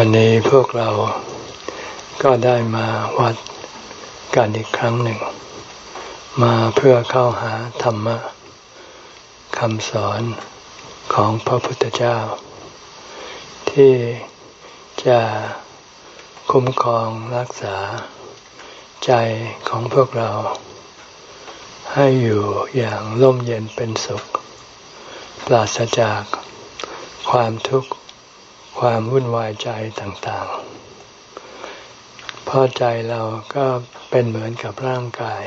วันนี้พวกเราก็ได้มาวัดกันอีกครั้งหนึ่ง มาเพื่อเข้าหาธรรมะคำสอนของพระพุทธเจ้า ที่จะคุ้มครองรักษาใจของพวกเรา ให้อยู่อย่างร่มเย็นเป็นสุข ปราศจากความทุกข์ ความวุ่นวายใจต่างๆ เพราะใจเราก็เป็นเหมือนกับร่างกาย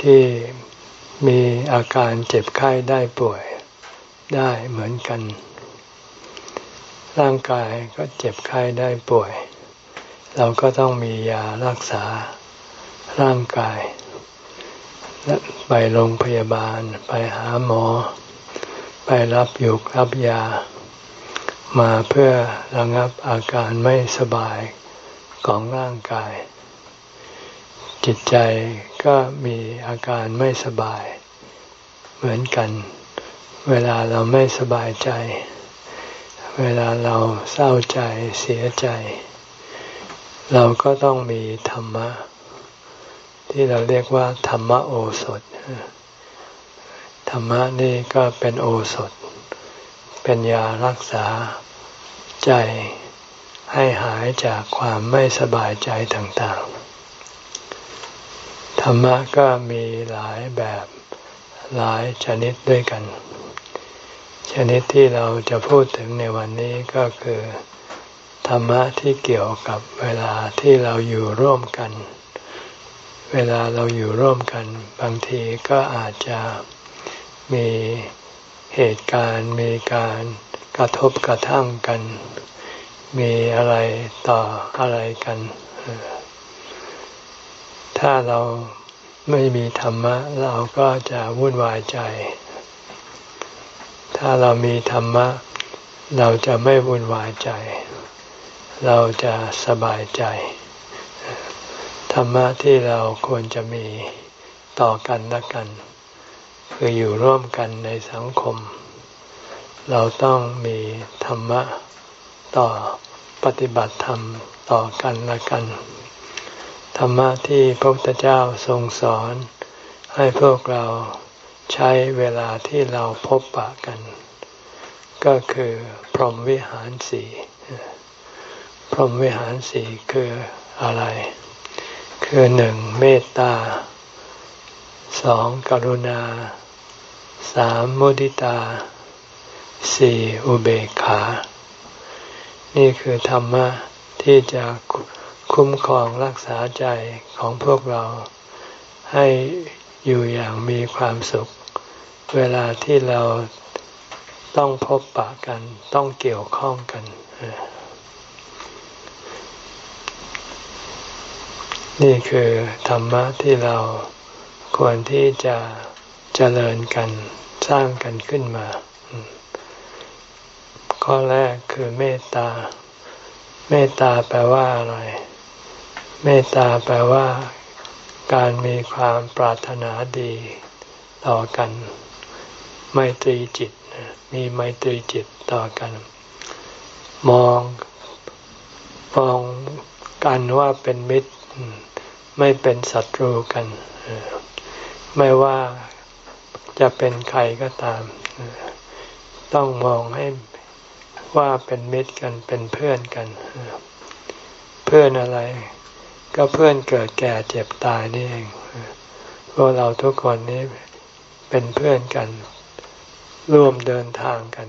ที่มีอาการเจ็บไข้ได้ป่วยได้เหมือนกัน ร่างกายก็เจ็บไข้ได้ป่วย เราก็ต้องมียารักษาร่างกายและไปโรงพยาบาลไปหาหมอ ไปรับยุกรับยา มาเพื่อระงับอาการไม่สบายของร่างกาย จิตใจก็มีอาการไม่สบาย เหมือนกัน เวลาเราไม่สบายใจ เวลาเราเศร้าใจเสียใจ เราก็ต้องมีธรรมะ ที่เราเรียกว่า ธรรมโอสถ ธรรมะนี่ก็เป็นโอสถ เป็นยารักษาใจให้หายจากความไม่สบายใจต่างๆ ธรรมะก็มีหลายแบบหลายชนิดด้วยกัน ชนิดที่เราจะพูดถึงในวันนี้ก็คือ ธรรมะที่เกี่ยวกับเวลาที่เราอยู่ร่วมกัน เวลาเราอยู่ร่วมกัน บางทีก็อาจจะมี เหตุการณ์มีการกระทบกระทั่งกัน มีอะไรต่ออะไรกัน ถ้าเราไม่มีธรรมะ เราก็จะวุ่นวายใจ ถ้าเรามีธรรมะ เราจะไม่วุ่นวายใจ เราจะสบายใจ ธรรมะที่เราควรจะมีต่อกันและกัน คืออยู่ร่วมกันในสังคม เราต้องมีธรรมะต่อปฏิบัติธรรมต่อกันละกัน ธรรมะที่พระพุทธเจ้าทรงสอน ให้พวกเราใช้เวลาที่เราพบปะกัน ก็คือพรหมวิหารสีพรหมวิหารสีคืออะไร คือหนึ่งเมตตาสองกรุณา สามมุดิตาสี่อุเบกขา นี่คือธรรมะที่จะคุ้มครองรักษาใจของพวกเรา ให้อยู่อย่างมีความสุข เวลาที่เราต้องพบปะกันต้องเกี่ยวข้องกัน นี่คือธรรมะที่เราควรที่จะ เจริญกันสร้างกันขึ้นมา ข้อแรกคือเมตตา เมตตาแปลว่าอะไร เมตตาแปลว่า การมีความปรารถนาดีต่อกัน ไมตรีจิต มีไมตรีจิตต่อกัน มองมองกันว่าเป็นมิตร ไม่เป็นศัตรูกัน ไม่ว่า จะเป็นใครก็ตาม ต้องมองให้ว่าเป็นมิตรกันเป็นเพื่อนกัน เพื่อนอะไร ก็เพื่อนเกิดแก่เจ็บตายนี่เองพวกเราทุกคนนี้เป็นเพื่อนกัน ร่วมเดินทางกัน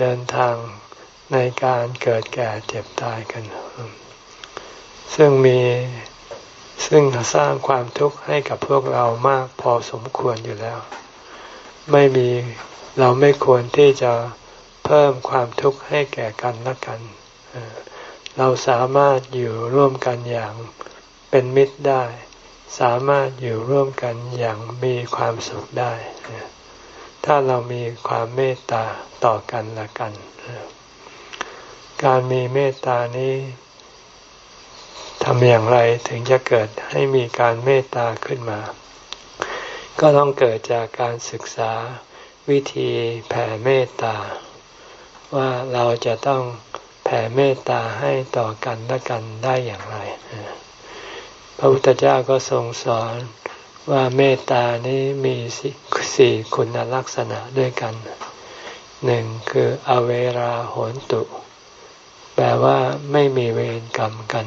เดินทางในการเกิดแก่เจ็บตายกัน ซึ่งมีซึ่งสร้างความทุกข์ให้กับพวกเรามากพอสมควรอยู่แล้ว ไม่มีเราไม่ควรที่จะเพิ่มความทุกข์ให้แก่กันและกัน เราสามารถอยู่ร่วมกันอย่างเป็นมิตรได้ สามารถอยู่ร่วมกันอย่างมีความสุขได้ ถ้าเรามีความเมตตาต่อกันและกัน การมีเมตตานี้ทำอย่างไรถึงจะเกิดให้มีการเมตตาขึ้นมา ก็ต้องเกิดจากการศึกษาวิธีแผ่เมตตา ว่าเราจะต้องแผ่เมตตาให้ต่อกันและกันได้อย่างไร พระพุทธเจ้าก็ทรงสอนว่าเมตตานี้มีสี่คุณลักษณะด้วยกันหนึ่งคืออเวราโหนตุ แปลว่าไม่มีเวรกรรมกัน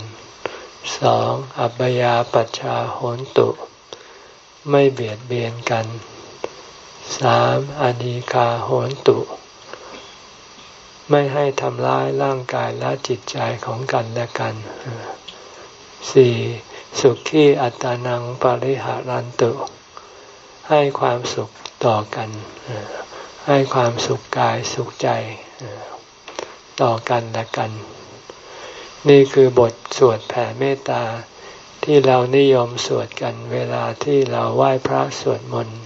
สองอัปยาปัชชาโหนตุ ไม่เบียดเบียนกันสามอดีคาโหนตุ ไม่ให้ทำร้ายร่างกายและจิตใจของกันและกันสี่สุขีอัตานังปริหารันตุ ให้ความสุขต่อกัน ให้ความสุขกายสุขใจต่อกันและกัน นี่คือบทสวดแผ่เมตตา ที่เรานิยมสวดกันเวลาที่เราไหว้พระสวดมนต์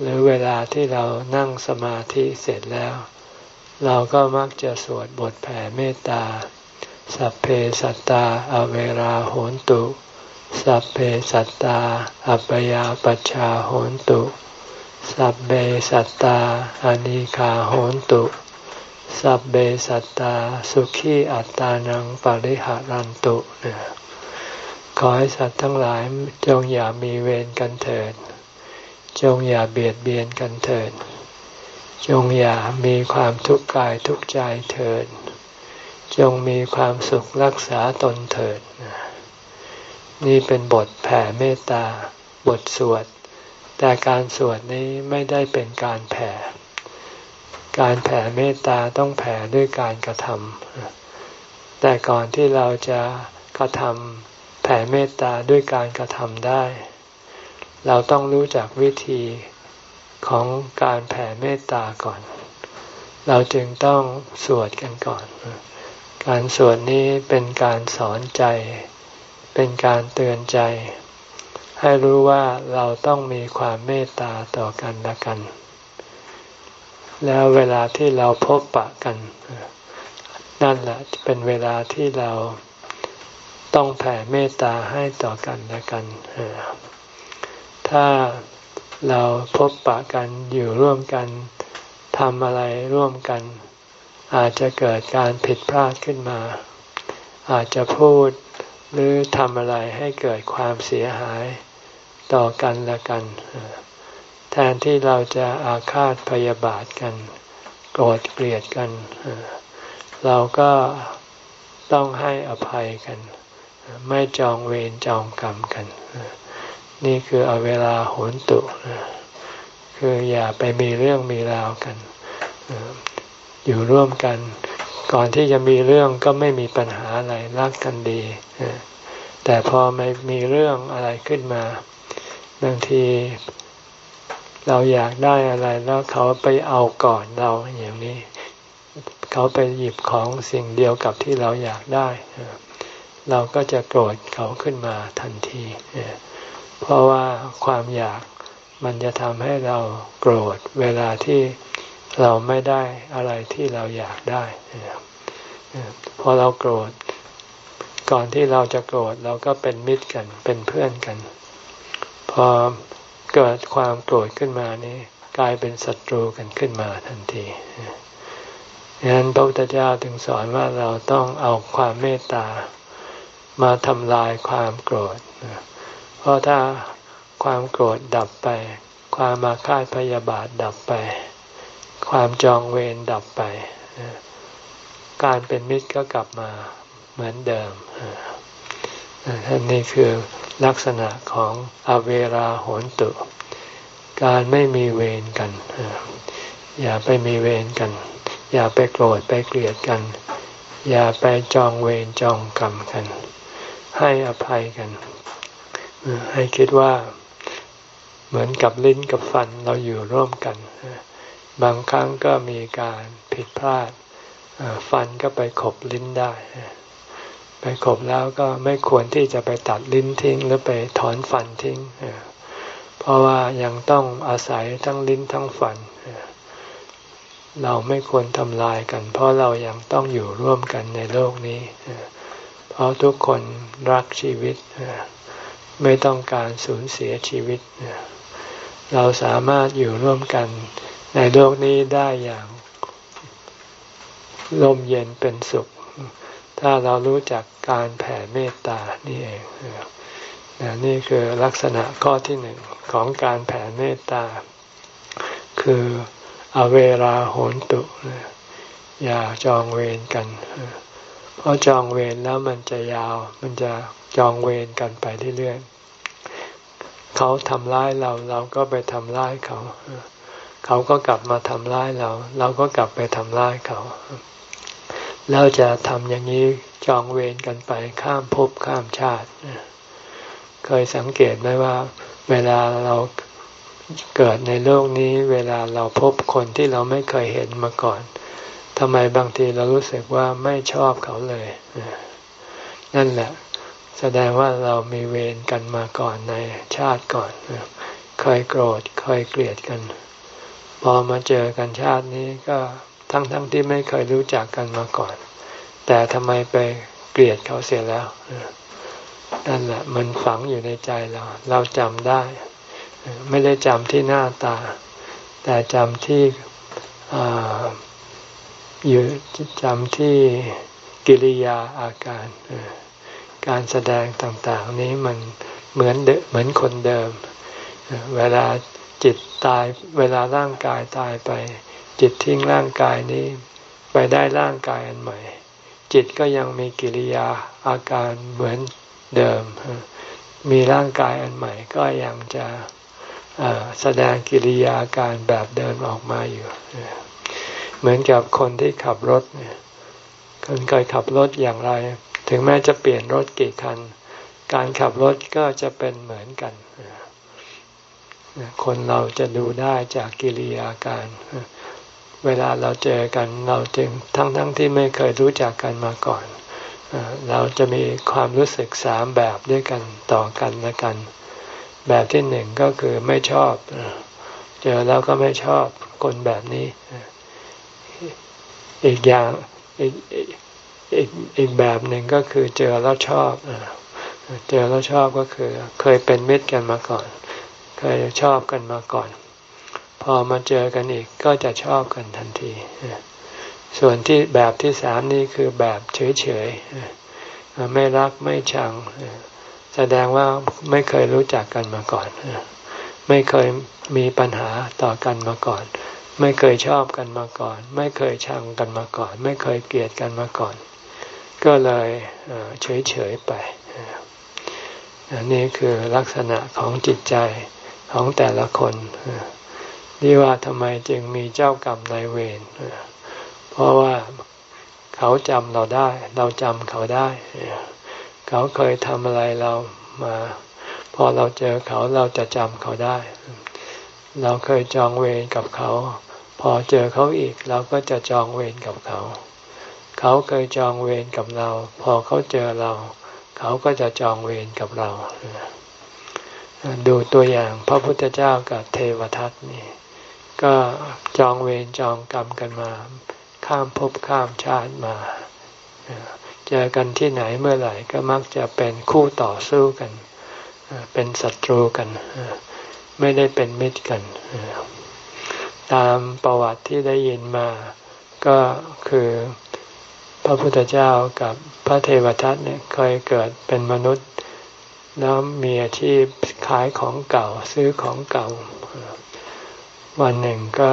หรือเวลาที่เรานั่งสมาธิเสร็จแล้ว เราก็มักจะสวดบทแผ่เมตตา สัพเพสัตตาอเวราโหนตุ สัพเพสัตตา อัปยาปชาโหนตุ สัพเพสัตตาอนิคาโหนตุ สัพเพสัตตา สุขีอัตานังปริหารันตุเนี่ย อให้สัตว์ทั้งหลายจงอย่ามีเวรกันเถิด จงอย่าเบียดเบียนกันเถิด จงอย่ามีความทุกข์กายทุกข์ใจเถิด จงมีความสุขรักษาตนเถิด นี่เป็นบทแผ่เมตตา บทสวด แต่การสวดนี้ไม่ได้เป็นการแผ่ การแผ่เมตตาต้องแผ่ด้วยการกระทำแต่ก่อนที่เราจะกระทำ แผ่เมตตาด้วยการกระทำได้ เราต้องรู้จักวิธีของการแผ่เมตตาก่อน เราจึงต้องสวดกันก่อน การสวดนี้เป็นการสอนใจ เป็นการเตือนใจ ให้รู้ว่าเราต้องมีความเมตตาต่อกันละกัน แล้วเวลาที่เราพบปะกัน นั่นแหละเป็นเวลาที่เรา ต้องแผ่เมตตาให้ต่อกันและกัน ถ้าเราพบปะกันอยู่ร่วมกันทำอะไรร่วมกัน อาจจะเกิดการผิดพลาดขึ้นมา อาจจะพูดหรือทำอะไรให้เกิดความเสียหายต่อกันและกัน แทนที่เราจะอาฆาตพยาบาทกัน โกรธเกลียดกัน เราก็ต้องให้อภัยกัน ไม่จองเวรจองกรรมกัน นี่คือเอาเวลาโหนตุ คืออย่าไปมีเรื่องมีราวกัน อยู่ร่วมกัน ก่อนที่จะมีเรื่องก็ไม่มีปัญหาอะไรรักกันดี แต่พอไม่มีเรื่องอะไรขึ้นมาบางทีเราอยากได้อะไรแล้วเขาไปเอาก่อนเราอย่างนี้ เขาไปหยิบของสิ่งเดียวกับที่เราอยากได้ เราก็จะโกรธเขาขึ้นมาทันที เพราะว่าความอยากมันจะทำให้เราโกรธเวลาที่เราไม่ได้อะไรที่เราอยากได้พอเราโกรธ ก่อนที่เราจะโกรธเราก็เป็นมิตรกันเป็นเพื่อนกัน พอเกิดความโกรธขึ้นมานี้กลายเป็นศัตรูกันขึ้นมาทันทีดังนั้นพระพุทธเจ้าถึงสอนว่าเราต้องเอาความเมตตา มาทำลายความโกรธ เพราะถ้าความโกรธดับไป ความมาคาดพยาบาทดับไป ความจองเวรดับไป การเป็นมิตรก็กลับมาเหมือนเดิมท่านนี้คือลักษณะของอเวราโหนตุ การไม่มีเวรกัน อย่าไปมีเวรกัน อย่าไปโกรธไปเกลียดกัน อย่าไปจองเวรจองกรรมกัน ให้อภัยกัน ให้คิดว่าเหมือนกับลิ้นกับฟันเราอยู่ร่วมกัน บางครั้งก็มีการผิดพลาด ฟันก็ไปขบลิ้นได้ ไปขบแล้วก็ไม่ควรที่จะไปตัดลิ้นทิ้ง หรือไปถอนฟันทิ้ง เพราะว่ายังต้องอาศัยทั้งลิ้นทั้งฟัน เราไม่ควรทำลายกัน เพราะเรายังต้องอยู่ร่วมกันในโลกนี้ เพราะทุกคนรักชีวิต ไม่ต้องการสูญเสียชีวิต เราสามารถอยู่ร่วมกันในโลกนี้ได้อย่างลมเย็นเป็นสุข ถ้าเรารู้จักการแผ่เมตตานี่เองนี่คือลักษณะข้อที่หนึ่งของการแผ่เมตตา คืออเวราโหนตุ อย่าจองเวรกันเพราะจองเวรแล้วมันจะยาว มันจะจองเวรกันไปเรื่อยๆเขาทำร้ายเราเราก็ไปทำร้ายเขา เขาก็กลับมาทำร้ายเรา เราก็กลับไปทำร้ายเขาแล้วจะทำอย่างนี้จองเวรกันไปข้ามภพข้ามชาติ เคยสังเกตไหมว่า เวลาเราเกิดในโลกนี้ เวลาเราพบคนที่เราไม่เคยเห็นมาก่อน ทำไมบางทีเรารู้สึกว่าไม่ชอบเขาเลย นั่นแหละ แสดงว่าเรามีเวรกันมาก่อนในชาติก่อนเคยโกรธเคยเกลียดกัน พอมาเจอกันชาตินี้ก็ทั้งๆทที่ไม่เคยรู้จักกันมาก่อน แต่ทำไมไปเกลียดเขาเสียแล้วนั่นแหละมันฝังอยู่ในใจเรา เราจำได้ ไม่ได้จำที่หน้าตา แต่จำที่ อยู่จำที่กิริยาอาการการแสดงต่างๆ นี้มันเหมือนเดเหมือนคนเดิม เวลาจิตตายเวลาร่างกายตายไป จิตทิ้งร่างกายนี้ ไปได้ร่างกายอันใหม่ จิตก็ยังมีกิริยาอาการเหมือนเดิม มีร่างกายอันใหม่ก็ยังจะแสดงกิริยาการแบบเดิมออกมาอยู่ เหมือนกับคนที่ขับรถเนี่ยคนเคยขับรถอย่างไร ถึงแม้จะเปลี่ยนรถกี่คัน การขับรถก็จะเป็นเหมือนกัน คนเราจะดูได้จากกิริยาการ เวลาเราเจอกันเราจึงทั้งๆทที่ไม่เคยรู้จักกันมาก่อน เราจะมีความรู้สึกสามแบบด้วยกันต่อกันและกัน แบบที่หนึ่งก็คือไม่ชอบ เจอแล้วก็ไม่ชอบคนแบบนี้ อีกอย่างอีกอีกอีกแบบหนึ่งก็คือเจอแล้วชอบเจอแล้วชอบก็คือ เคยเป็นมิตรกันมาก่อน เคยชอบกันมาก่อน พอมาเจอกันอีกก็จะชอบกันทันทีส่วนที่แบบที่สามนี่คือแบบเฉยๆไม่รักไม่ชังแสดงว่าไม่เคยรู้จักกันมาก่อน ไม่เคยมีปัญหาต่อกันมาก่อน ไม่เคยชอบกันมาก่อน ไม่เคยชังกันมาก่อน ไม่เคยเกลียดกันมาก่อน ก็เลยเฉยๆไปอันนี้คือลักษณะของจิตใจของแต่ละคนนี่ว่าทำไมจึงมีเจ้ากรรมนายเวรเพราะว่าเขาจำเราได้ เราจำเขาได้ เขาเคยทำอะไรเรามา พอเราเจอเขาเราจะจำเขาได้ เราเคยจองเวรกับเขา พอเจอเขาอีกเราก็จะจองเวรกับเขา เขาเคยจองเวรกับเรา พอเขาเจอเรา เขาก็จะจองเวรกับเรา ดูตัวอย่างพระพุทธเจ้ากับเทวทัตนี่ก็จองเวรจองกรรมกันมา ข้ามภพข้ามชาติมา เจอกันที่ไหนเมื่อไหร่ก็มักจะเป็นคู่ต่อสู้กัน เป็นศัตรูกัน ไม่ได้เป็นมิตรกัน ตามประวัติที่ได้ยินมาก็คือพระพุทธเจ้ากับพระเทวทัตเนี่ยเคยเกิดเป็นมนุษย์แล้วมีอาชีพขายของเก่าซื้อของเก่า วันหนึ่งก็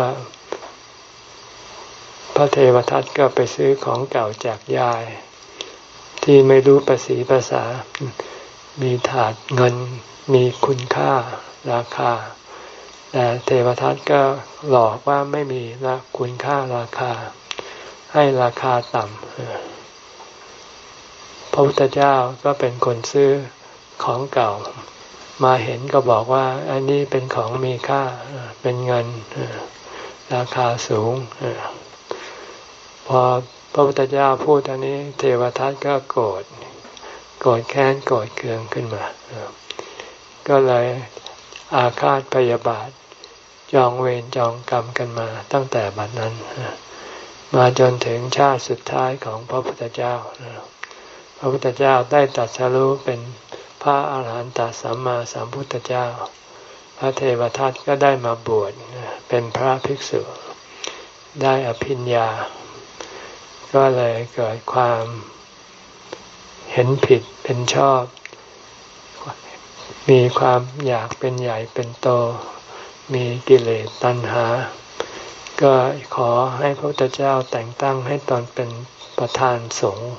พระเทวทัตก็ไปซื้อของเก่าจากยาย ที่ไม่รู้ภาษีภาษา มีถาดเงินมีคุณค่าราคา แต่เทวทัตก็หลอกว่าไม่มีละคุณค่าราคา ให้ราคาต่ำพระพุทธเจ้าก็เป็นคนซื้อของเก่า มาเห็นก็บอกว่า อันนี้เป็นของมีค่าเป็นเงินราคาสูงพอพระพุทธเจ้าพูดอันนี้ เทวทัตก็โกรธ โกรธแค้นโกรธเคืองขึ้นมา ก็เลยอาฆาตพยาบาท จองเวรจองกรรมกันมาตั้งแต่บัดนั้น มาจนถึงชาติสุดท้ายของพระพุทธเจ้า พระพุทธเจ้าได้ตัดสรู้เป็นพระอาหารหันตสัมมาสัมพุทธเจ้า พระเทวทัตก็ได้มาบวชเป็นพระภิกษุ ได้อภิญญา ก็เลยเกิดความ เห็นผิดเป็นชอบ มีความอยากเป็นใหญ่เป็นโต มีกิเลสตัณหา ก็ขอให้พระพุทธเจ้าแต่งตั้งให้ตอนเป็นประธานสงฆ์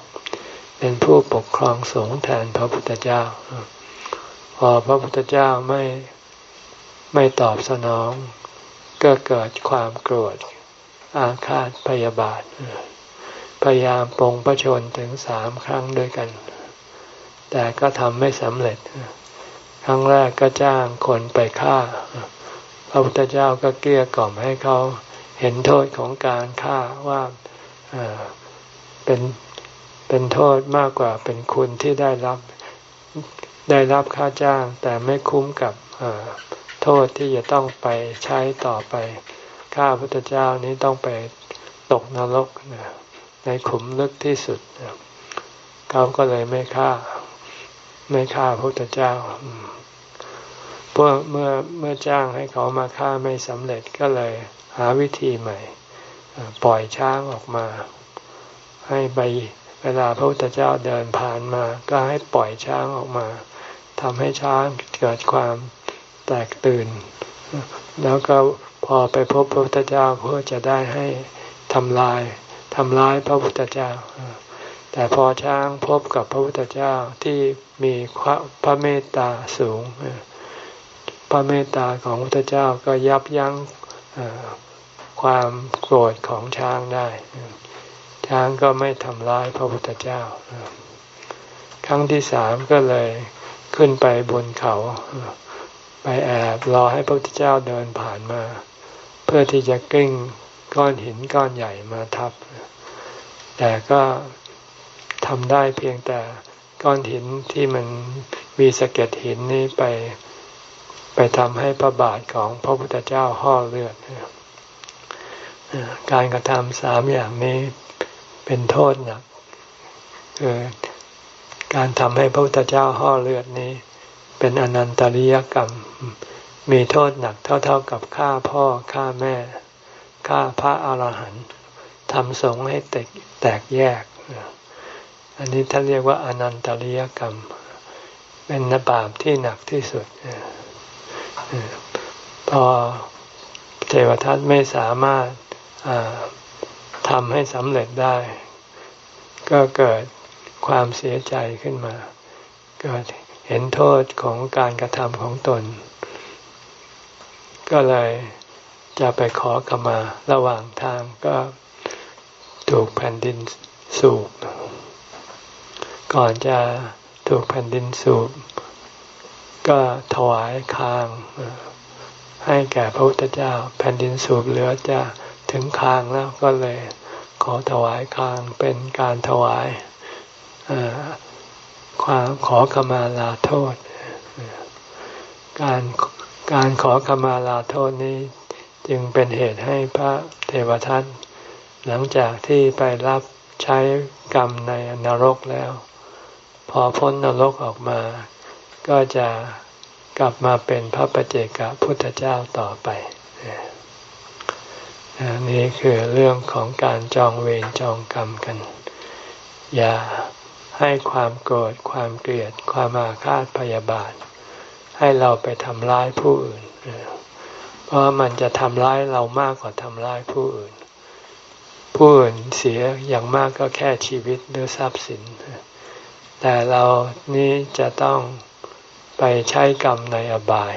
เป็นผู้ปกครองสงฆ์แทนพระพุทธเจ้า พอพระพุทธเจ้าไม่ไม่ตอบสนอง ก็เกิดความโกรธอาฆาตพยาบาท พยายามปรงประชนถึงสามครั้งด้วยกัน แต่ก็ทำไม่สำเร็จ ครั้งแรกก็จ้างคนไปฆ่า พระพุทธเจ้าก็เกลี้ยกล่อมให้เขาเห็นโทษของการฆ่าว่าเป็นเป็นโทษมากกว่าเป็นคุณที่ได้รับได้รับค่าจ้าง แต่ไม่คุ้มกับโทษที่จะต้องไปใช้ต่อไป ข้าพุทธเจ้านี้ต้องไปตกนรก ในขุมลึกที่สุด เขาก็เลยไม่ฆ่า ไม่ฆ่าพระพุทธเจ้าเพราะเมื่อเมื่อจ้างให้เขามาฆ่าไม่สำเร็จก็เลยหาวิธีใหม่ ปล่อยช้างออกมา ให้ไปเวลาพระพุทธเจ้าเดินผ่านมา ก็ให้ปล่อยช้างออกมาทำให้ช้างเกิดความแตกตื่น แล้วก็พอไปพบพระพุทธเจ้าเพื่อจะได้ให้ทำลาย ทำร้ายพระพุทธเจ้า แต่พอช้างพบกับพระพุทธเจ้าที่มีพระเมตตาสูง พระเมตตาของพระพุทธเจ้าก็ยับยั้งความโกรธของช้างได้ ช้างก็ไม่ทำร้ายพระพุทธเจ้า ครั้งที่สามก็เลยขึ้นไปบนเขา ไปแอบรอให้พระพุทธเจ้าเดินผ่านมา เพื่อที่จะกิ้ง ก้อนหินก้อนใหญ่มาทับ แต่ก็ทำได้เพียงแต่ก้อนหินที่มันมีสะเก็ดหินนี้ไปไปทำให้พระบาทของพระพุทธเจ้าห่อเลือด การกระทำสามอย่างนี้เป็นโทษหนักคือการทำให้พระพุทธเจ้าห่อเลือดนี้ เป็นอนันตริยกรรม มีโทษหนักเท่าๆกับฆ่าพ่อฆ่าแม่ ฆ่าพระอาหารหันต์ทำสงฆ์ให้แตกแตกแยก อันนี้ท่านเรียกว่าอนันตริยกรรม เป็นนบาปที่หนักที่สุด พอเทวทัตไม่สามารถทำให้สำเร็จได้ ก็เกิดความเสียใจขึ้นมา เกิดเห็นโทษของการกระทำของตน ก็เลย จะไปขอขมาระหว่างทางก็ถูกแผ่นดินสูบ ก่อนจะถูกแผ่นดินสูบ ก็ถวายคาง ให้แก่พระพุทธเจ้า แผ่นดินสูบเหลือจะถึงคางแล้วก็เลยขอถวายคางเป็นการถวายความขอขมาลาโทษ การการขอขมาลาโทษนี้ จึงเป็นเหตุให้พระเทวทัตหลังจากที่ไปรับใช้กรรมในนรกแล้ว พอพ้นนรกออกมา ก็จะกลับมาเป็นพระปเจกพุทธเจ้าต่อไปนี่คือเรื่องของการจองเวรจองกรรมกัน อย่าให้ความโกรธความเกลียด ความอาฆาตพยาบาท ให้เราไปทำร้ายผู้อื่น เพราะมันจะทำร้ายเรามากกว่าทำร้ายผู้อื่น ผู้อื่นเสียอย่างมากก็แค่ชีวิตหรือทรัพย์สิน แต่เรานี้จะต้องไปใช้กรรมในอบาย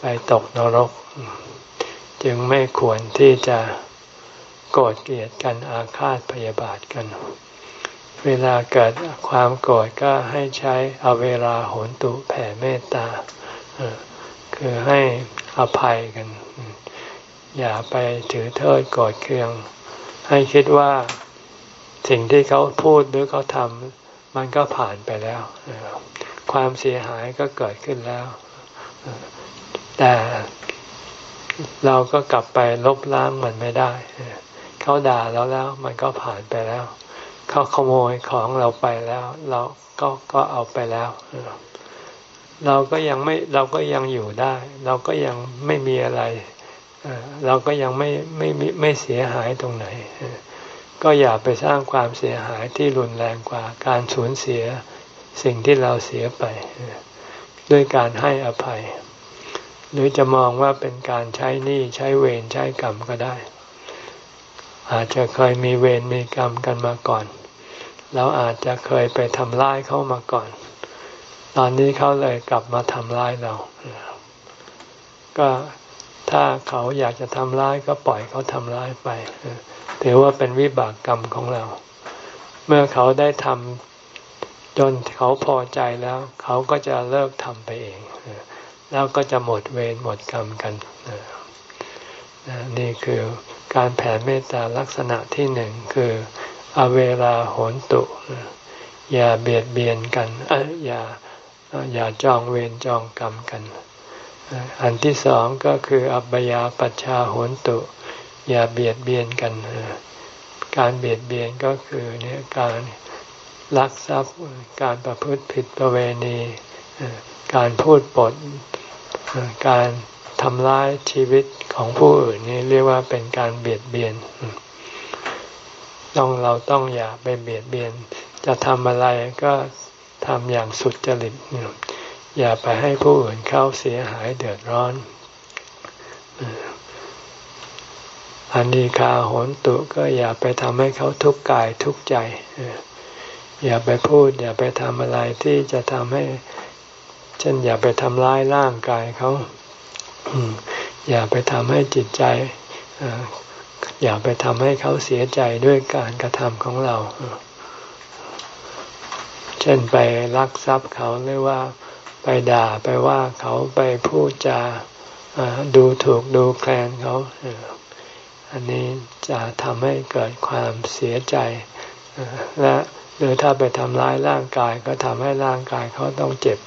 ไปตกนรก จึงไม่ควรที่จะโกรธเกลียดกันอาฆาตพยาบาทกัน เวลาเกิดความโกรธก็ให้ใช้เอาเวลาโหนตุแผ่เมตตา คือให้อภัยกัน อย่าไปถือโทษโกรธเคือง ให้คิดว่าสิ่งที่เขาพูดหรือเขาทำมันก็ผ่านไปแล้ว ความเสียหายก็เกิดขึ้นแล้ว แต่เราก็กลับไปลบล้างมันไม่ได้ เขาด่าเราแล้วมันก็ผ่านไปแล้ว เขาขโมยของเราไปแล้ว เราก็ก็เอาไปแล้ว เราก็ยังไม่เราก็ยังอยู่ได้ เราก็ยังไม่มีอะไร เราก็ยังไม่ไม่ไม่เสียหายตรงไหน ก็อย่าไปสร้างความเสียหายที่รุนแรงกว่าการสูญเสียสิ่งที่เราเสียไป ด้วยการให้อภัย หรือจะมองว่าเป็นการใช้หนี้ใช้เวรใช้กรรมก็ได้ อาจจะเคยมีเวรมีกรรมกันมาก่อนเราอาจจะเคยไปทำร้ายเขามาก่อน ตอนนี้เขาเลยกลับมาทำร้ายเรา ก็ถ้าเขาอยากจะทำร้ายก็ปล่อยเขาทำร้ายไปถือว่าเป็นวิบากกรรมของเรา เมื่อเขาได้ทำจนเขาพอใจแล้ว เขาก็จะเลิกทำไปเอง แล้วก็จะหมดเวรหมดกรรมกันนี่คือการแผ่เมตตาลักษณะที่หนึ่งคือ อเวลาโหนตุ อย่าเบียดเบียนกันอย่า อย่าจองเวรจองกรรมกัน อันที่สองก็คืออัปยาปัชชาโหนตุ อย่าเบียดเบียนกัน การเบียดเบียนก็คือเนี่ยการลักทรัพย์การประพฤติผิดประเวณี การพูดปด การทำร้ายชีวิตของผู้อื่นนี่เรียกว่าเป็นการเบียดเบียน ต้องเราต้องอย่าไปเบียดเบียน จะทำอะไรก็ ทำอย่างสุดจริตอย่าไปให้ผู้อื่นเข้าเสียหายเดือดร้อนอันนี้คาโหนตุก็อย่าไปทำให้เขาทุกข์กายทุกข์ใจอย่าไปพูด อย่าไปทำอะไรที่จะทำให้เช่นอย่าไปทำร้ายร่างกายเขาอย่าไปทำให้จิตใจอย่าไปทำให้เขาเสียใจด้วยการกระทำของเรา เช่นไปลักทรัพย์เขาหรือว่าไปด่าไปว่าเขาไปพูดจาดูถูกดูแคลนเขาอันนี้จะทำให้เกิดความเสียใจและหรือถ้าไปทำร้ายร่างกายก็ทำให้ร่างกายเขาต้องเจ็บ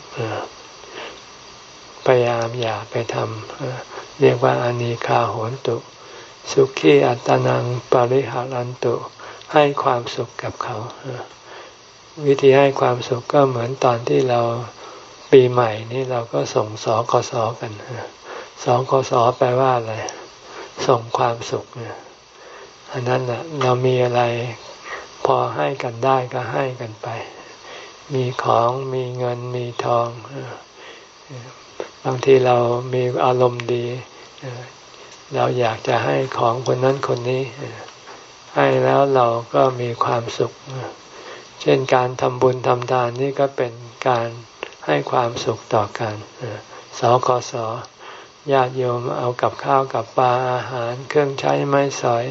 พยายามอย่าไปทำเรียกว่าอานิคาโหนตุ สุขีอัตนังปริหารันตุ ให้ความสุขกับเขา วิธีให้ความสุขก็เหมือนตอนที่เราปีใหม่นี่เราก็ส่งสอกสอกันสอกสอแปลว่าอะไร ส่งความสุขเนี่ยอันนั้นแหละเรามีอะไรพอให้กันได้ก็ให้กันไป มีของมีเงินมีทอง บางทีเรามีอารมณ์ดี เราอยากจะให้ของคนนั้นคนนี้ ให้แล้วเราก็มีความสุข เช่นการทำบุญทำทานนี่ก็เป็นการให้ความสุขต่อกันสกสญาติโยมเอากับข้าวกับปลาอาหารเครื่องใช้ไม้สอย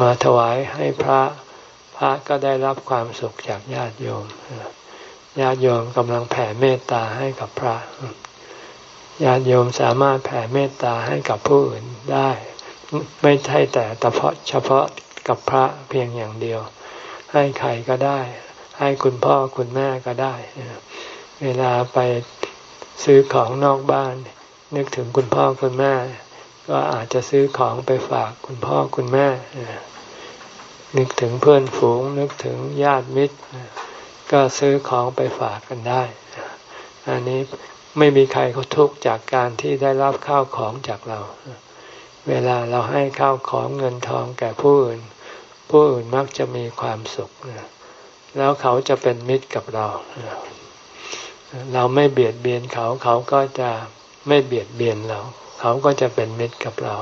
มาถวายให้พระพระก็ได้รับความสุขจากญาติโยมญาติโยมกำลังแผ่เมตตาให้กับพระญาติโยมสามารถแผ่เมตตาให้กับผู้อื่นได้ ไม่ใช่แต่เฉพาะเฉพาะกับพระเพียงอย่างเดียว ให้ใครก็ได้ ให้คุณพ่อคุณแม่ก็ได้ เวลาไปซื้อของนอกบ้าน นึกถึงคุณพ่อคุณแม่ ก็อาจจะซื้อของไปฝากคุณพ่อคุณแม่ นึกถึงเพื่อนฝูง นึกถึงญาติมิตร ก็ซื้อของไปฝากกันได้ อันนี้ไม่มีใครเขาทุกข์จากการที่ได้รับข้าวของจากเรา เวลาเราให้ข้าวของเงินทองแก่ผู้อื่น ผู้อื่นมักจะมีความสุข แล้วเขาจะเป็นมิตรกับเรา เราไม่เบียดเบียนเขาเขาก็จะไม่เบียดเบียนเรา เขาก็จะเป็นมิตรกับเรา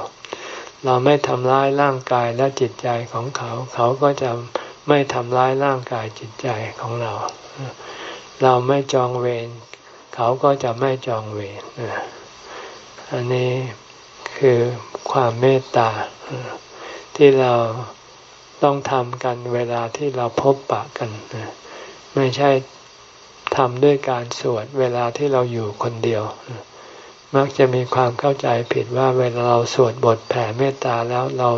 เราไม่ทำร้ายร่างกายและจิตใจของเขา เขาก็จะไม่ทำร้ายร่างกายจิตใจของเรา เราไม่จองเวรเขาก็จะไม่จองเวรอันนี้คือความเมตตาที่เรา ต้องทำกันเวลาที่เราพบปะกัน ไม่ใช่ทำด้วยการสวดเวลาที่เราอยู่คนเดียว มักจะมีความเข้าใจผิดว่าเวลาเราสวดบทแผ่เมตตาแล้วเรา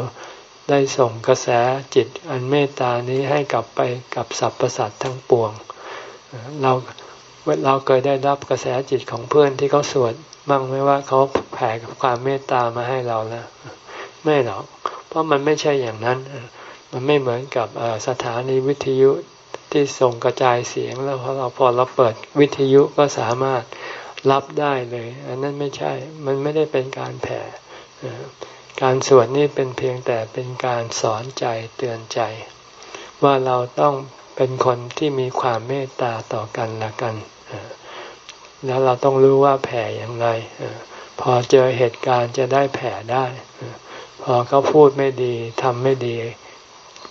ได้ส่งกระแสจิตอันเมตตานี้ให้กลับไปกับสรรพสัตว์ทั้งปวง เราเราเคยได้รับกระแสจิตของเพื่อนที่เขาสวดบ้างไหมว่าเขาแผ่ความเมตตามาให้เราแล้วไม่หรอก เพราะมันไม่ใช่อย่างนั้น มันไม่เหมือนกับสถานีวิทยุที่ส่งกระจายเสียงแล้วพอเราพอเราเปิดวิทยุก็สามารถรับได้เลย อันนั้นไม่ใช่ มันไม่ได้เป็นการแผ่การสวดนี่เป็นเพียงแต่เป็นการสอนใจเตือนใจ ว่าเราต้องเป็นคนที่มีความเมตตาต่อกันละกันแล้วเราต้องรู้ว่าแผ่อย่างไรพอเจอเหตุการณ์จะได้แผ่ได้ พอเขาพูดไม่ดีทำไม่ดี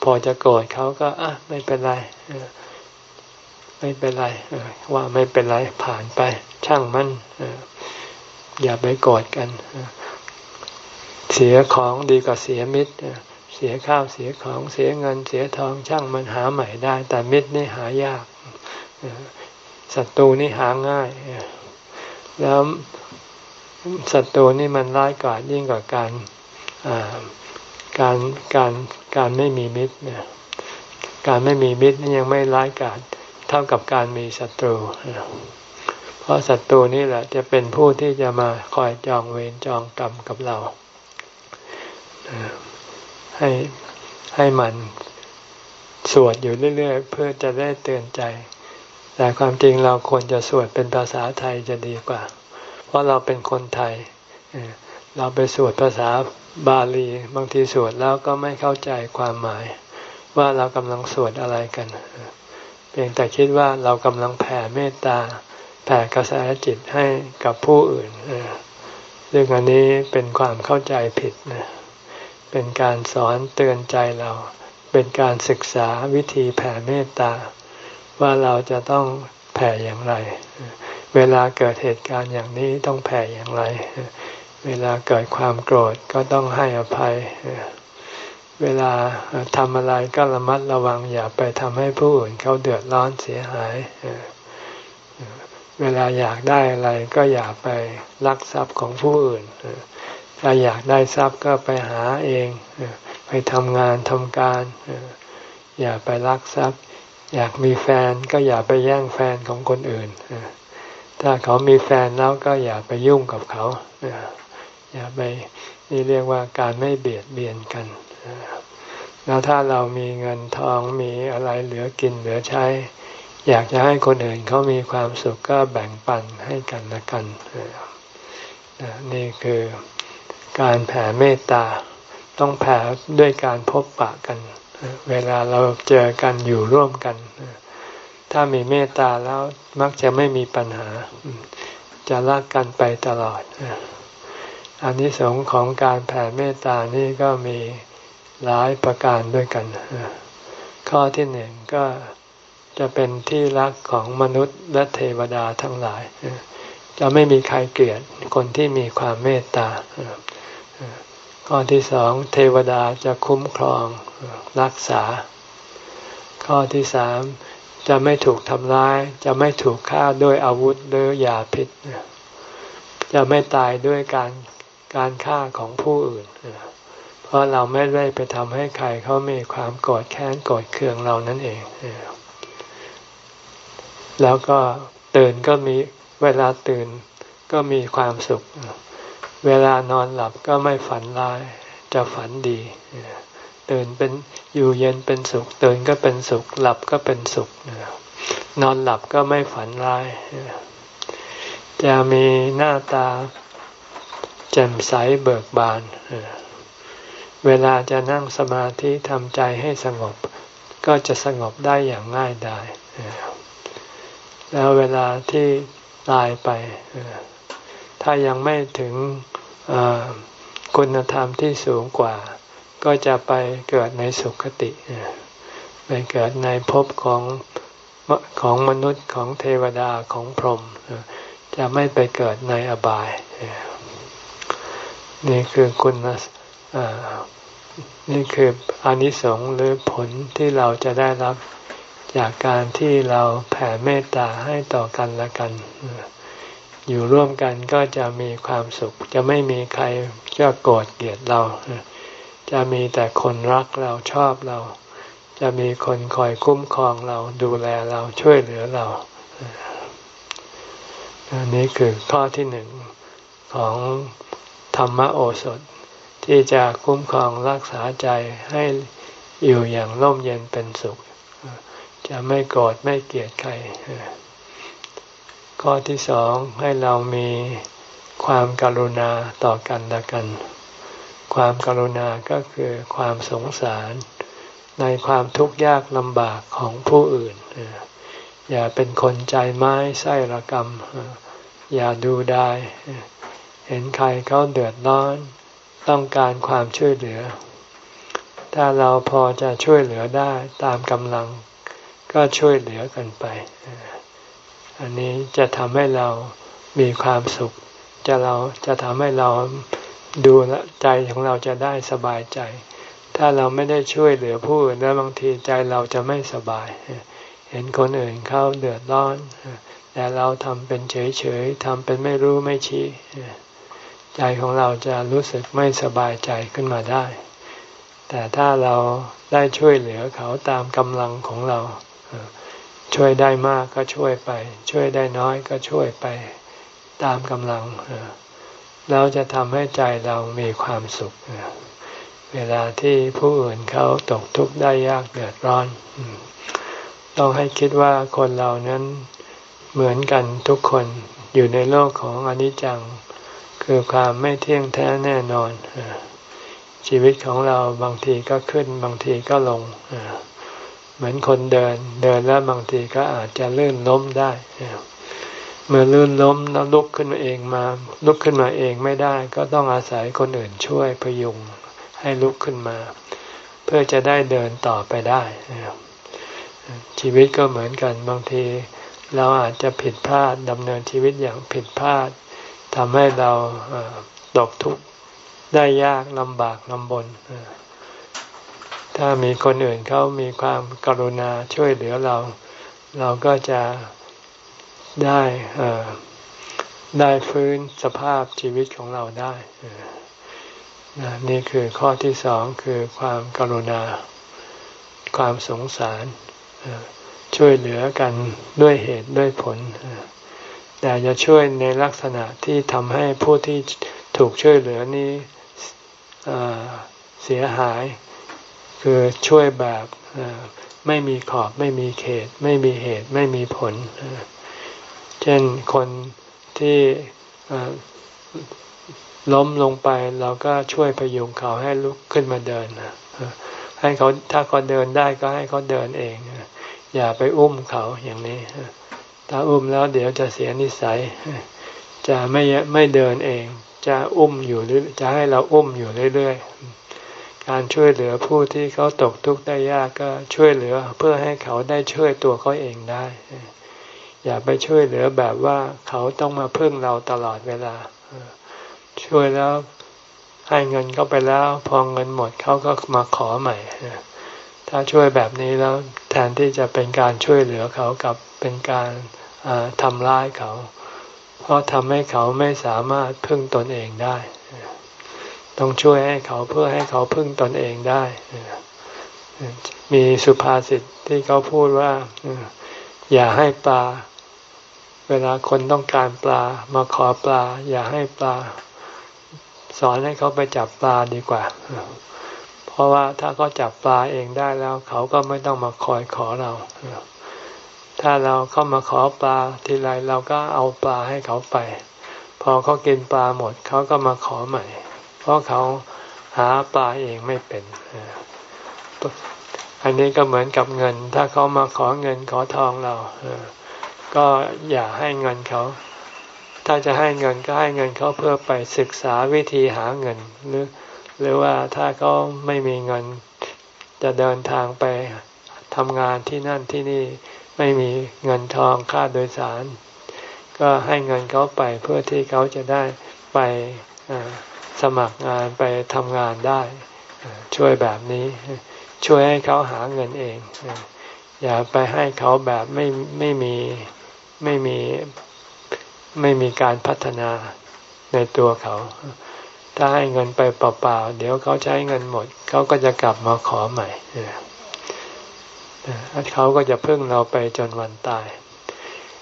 พอจะโกรธเขาก็อะไม่เป็นไรไม่เป็นไรว่าไม่เป็นไรผ่านไป ช่างมันอย่าไปโกรธกันเสียของดีกว่าเสียมิตรเสียข้าวเสียของเสียเงินเสียทองช่างมันหาใหม่ได้ แต่มิตรนี่หายากศัตรูนี่หาง่าย แล้วศัตรูนี่มันร้ายกาจยิ่งกว่าการ การการการไม่มีมิตรเนี่ยการไม่มีมิตรนี่ยังไม่ร้ายกาจเท่ากับการมีศัตรู เพราะศัตรูนี่แหละ จะเป็นผู้ที่จะมาคอยจองเวรจองกรรมกับเรา ให้ให้มันสวดอยู่เรื่อยๆ เพื่อจะได้เตือนใจ แต่ความจริงเราควรจะสวดเป็นภาษาไทยจะดีกว่า เพราะเราเป็นคนไทย เราไปสวดภาษาบาลี บางทีสวดแล้วก็ไม่เข้าใจความหมาย ว่าเรากำลังสวดอะไรกัน เพียงแต่คิดว่าเรากำลังแผ่เมตตาแผ่กระแสจิตให้กับผู้อื่นซึ่งอันนี้เป็นความเข้าใจผิดนะเป็นการสอนเตือนใจเรา เป็นการศึกษาวิธีแผ่เมตตา ว่าเราจะต้องแผ่อย่างไร เวลาเกิดเหตุการณ์อย่างนี้ต้องแผ่อย่างไร เวลาเกิดความโกรธก็ต้องให้อภัย เวลาทำอะไรก็ระมัดระวังอย่าไปทำให้ผู้อื่นเขาเดือดร้อนเสียหาย เวลาอยากได้อะไรก็อย่าไปลักทรัพย์ของผู้อื่น ถ้าอยากได้ทรัพย์ก็ไปหาเอง ไปทำงานทำการ อย่าไปลักทรัพย์ อยากมีแฟนก็อย่าไปแย่งแฟนของคนอื่น ถ้าเขามีแฟนแล้วก็อย่าไปยุ่งกับเขา อย่าไปนี่เรียกว่าการไม่เบียดเบียนกันแล้วถ้าเรามีเงินทองมีอะไรเหลือกินเหลือใช้ อยากจะให้คนอื่นเขามีความสุขก็แบ่งปันให้กันละกันนี่คือการแผ่เมตตาต้องแผ่ด้วยการพบปะกัน เวลาเราเจอกันอยู่ร่วมกัน ถ้ามีเมตตาแล้วมักจะไม่มีปัญหา จะรักกันไปตลอด อันนี้สงของการแผ่เมตตานี่ก็มีหลายประการด้วยกัน ข้อที่หนึ่งก็จะเป็นที่รักของมนุษย์และเทวดาทั้งหลาย จะไม่มีใครเกลียดคนที่มีความเมตตา ข้อที่สองเทวดาจะคุ้มครองรักษา ข้อที่สามจะไม่ถูกทำร้าย จะไม่ถูกฆ่าด้วยอาวุธหรือยาพิษ จะไม่ตายด้วยการ การฆ่าของผู้อื่น เพราะเราไม่ได้ไปทำให้ใครเขามีความโกรธแค้นโกรธเคืองเรานั่นเอง แล้วก็ตื่นก็มีเวลาตื่นก็มีความสุข เวลานอนหลับก็ไม่ฝันร้าย จะฝันดีตื่นเป็นอยู่เย็นเป็นสุข ตื่นก็เป็นสุข หลับก็เป็นสุขนอนหลับก็ไม่ฝันร้ายจะมีหน้าตา แจ่มใสเบิกบาน เวลาจะนั่งสมาธิทำใจให้สงบ ก็จะสงบได้อย่างง่ายดายแล้วเวลาที่ตายไป ถ้ายังไม่ถึงคุณธรรมที่สูงกว่า ก็จะไปเกิดในสุคติ ไปเกิดในภพของของมนุษย์ของเทวดาของพรหมจะไม่ไปเกิดในอบาย นี่คือคุณนี่คืออนิสงส์หรือผลที่เราจะได้รับจากการที่เราแผ่เมตตาให้ต่อกันละกัน อยู่ร่วมกันก็จะมีความสุข จะไม่มีใครจะโกรธเกลียดเรา จะมีแต่คนรักเราชอบเรา จะมีคนคอยคุ้มครองเราดูแลเราช่วยเหลือเราอันนี้คือข้อที่หนึ่งของ ธรรมโอสถ ที่จะคุ้มครองรักษาใจให้อยู่อย่างร่มเย็นเป็นสุข จะไม่โกรธไม่เกลียดใคร ข้อที่สองให้เรามีความกรุณาต่อกันละกัน ความกรุณาก็คือความสงสารในความทุกข์ยากลำบากของผู้อื่น อย่าเป็นคนใจไม้ไส้ระกรรม อย่าดูได้ เห็นใครเขาเดือดร้อน ต้องการความช่วยเหลือ ถ้าเราพอจะช่วยเหลือได้ตามกำลังก็ช่วยเหลือกันไป อันนี้จะทำให้เรามีความสุข จะเราจะทำให้เราดูใจของเราจะได้สบายใจ ถ้าเราไม่ได้ช่วยเหลือผู้อื่นแล้วบางทีใจเราจะไม่สบาย เห็นคนอื่นเขาเดือดร้อน แต่เราทำเป็นเฉยๆทำเป็นไม่รู้ไม่ชี้ ใจของเราจะรู้สึกไม่สบายใจขึ้นมาได้ แต่ถ้าเราได้ช่วยเหลือเขาตามกำลังของเรา ช่วยได้มากก็ช่วยไป ช่วยได้น้อยก็ช่วยไปตามกำลังเราจะทำให้ใจเรามีความสุข เวลาที่ผู้อื่นเขาตกทุกข์ได้ยากเดือดร้อน ต้องให้คิดว่าคนเรานั้นเหมือนกันทุกคนอยู่ในโลกของอนิจจัง คือความไม่เที่ยงแท้แน่นอน ชีวิตของเราบางทีก็ขึ้นบางทีก็ลง เหมือนคนเดิน เดินแล้วบางทีก็อาจจะลื่นล้มได้ เมื่อลื่นล้มแล้วลุกขึ้นมาเองมา ลุกขึ้นมาเองไม่ได้ ก็ต้องอาศัยคนอื่นช่วยพยุงให้ลุกขึ้นมา เพื่อจะได้เดินต่อไปได้ ชีวิตก็เหมือนกันบางที เราอาจจะผิดพลาดดำเนินชีวิตอย่างผิดพลาด ทำให้เราตกทุกข์ได้ยากลำบากลำบน ถ้ามีคนอื่นเขามีความกรุณาช่วยเหลือเรา เราก็จะได้ได้ฟื้นสภาพชีวิตของเราได้นี่คือข้อที่สองคือความกรุณา ความสงสาร ช่วยเหลือกันด้วยเหตุด้วยผล แต่จะช่วยในลักษณะที่ทำให้ผู้ที่ถูกช่วยเหลือนี้เสียหาย คือช่วยแบบไม่มีขอบไม่มีเขต ไม่มีเหตุไม่มีผล เช่นคนที่ล้มลงไปเราก็ช่วยพยุงเขาให้ลุกขึ้นมาเดินให้เขาถ้าเขาเดินได้ก็ให้เขาเดินเอง อย่าไปอุ้มเขาอย่างนี้ ถ้าอุ้มแล้วเดี๋ยวจะเสียนิสัย จะไม่ไม่เดินเอง จะอุ้มอยู่หรือจะให้เราอุ้มอยู่เรื่อยๆ การช่วยเหลือผู้ที่เขาตกทุกข์ได้ยากก็ช่วยเหลือเพื่อให้เขาได้ช่วยตัวเขาเองได้ อย่าไปช่วยเหลือแบบว่าเขาต้องมาพึ่งเราตลอดเวลา ช่วยแล้วให้เงินเขาไปแล้ว พอเงินหมดเขาก็มาขอใหม่ถ้าช่วยแบบนี้แล้วแทนที่จะเป็นการช่วยเหลือเขากับเป็นการ ทำร้ายเขา เพราะทำให้เขาไม่สามารถพึ่งตนเองได้ ต้องช่วยให้เขาเพื่อให้เขาพึ่งตนเองได้ มีสุภาษิตที่เขาพูดว่า อย่าให้ปลา เวลาคนต้องการปลา มาขอปลา อย่าให้ปลา สอนให้เขาไปจับปลาดีกว่าเพราะว่าถ้าเขาจับปลาเองได้แล้ว เขาก็ไม่ต้องมาคอยขอเรา ถ้าเราเข้ามาขอปลาทีไรเราก็เอาปลาให้เขาไป พอเขากินปลาหมดเขาก็มาขอใหม่ เพราะเขาหาปลาเองไม่เป็น อันนี้ก็เหมือนกับเงิน ถ้าเขามาขอเงินขอทองเราก็อย่าให้เงินเขา ถ้าจะให้เงินก็ให้เงินเขาเพื่อไปศึกษาวิธีหาเงิน หรือ หรือว่าถ้าเขาไม่มีเงินจะเดินทางไปทำงานที่นั่นที่นี่ ไม่มีเงินทองค่าโดยสาร ก็ให้เงินเขาไปเพื่อที่เขาจะได้ไปสมัครงานไปทำงานได้ ช่วยแบบนี้ ช่วยให้เขาหาเงินเอง อย่าไปให้เขาแบบไม่ไม่มีไม่มีไม่มีการพัฒนาในตัวเขา ถ้าให้เงินไปเปล่าๆเดี๋ยวเขาใช้เงินหมด เขาก็จะกลับมาขอใหม่ เขาก็จะพึ่งเราไปจนวันตาย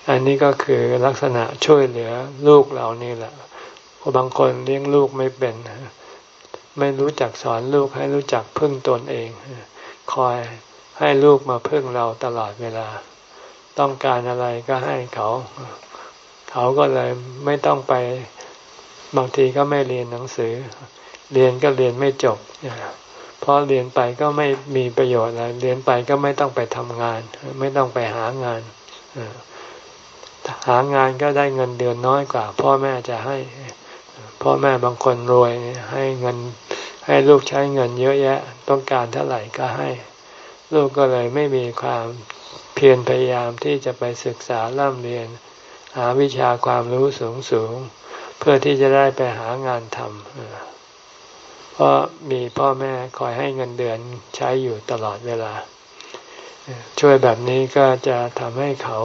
อันนี้ก็คือลักษณะช่วยเหลือลูกเรานี่แหละเพราะบางคนเลี้ยงลูกไม่เป็น ไม่รู้จักสอนลูกให้รู้จักพึ่งตนเอง คอยให้ลูกมาพึ่งเราตลอดเวลา ต้องการอะไรก็ให้เขา เขาก็เลยไม่ต้องไป บางทีก็ไม่เรียนหนังสือ เรียนก็เรียนไม่จบ เพราะเรียนไปก็ไม่มีประโยชน์อะไรเรียนไปก็ไม่ต้องไปทำงาน ไม่ต้องไปหางานหางานก็ได้เงินเดือนน้อยกว่า พ่อแม่จะให้ พ่อแม่บางคนรวยให้เงินให้ลูกใช้เงินเยอะแยะ ต้องการเท่าไหร่ก็ให้ ลูกก็เลยไม่มีความเพียรพยายามที่จะไปศึกษาล่ำเรียน หาวิชาความรู้สูงสูงเพื่อที่จะได้ไปหางานทำ ราะมีพ่อแม่คอยให้เงินเดือนใช้อยู่ตลอดเวลา ช่วยแบบนี้ก็จะทำให้เขา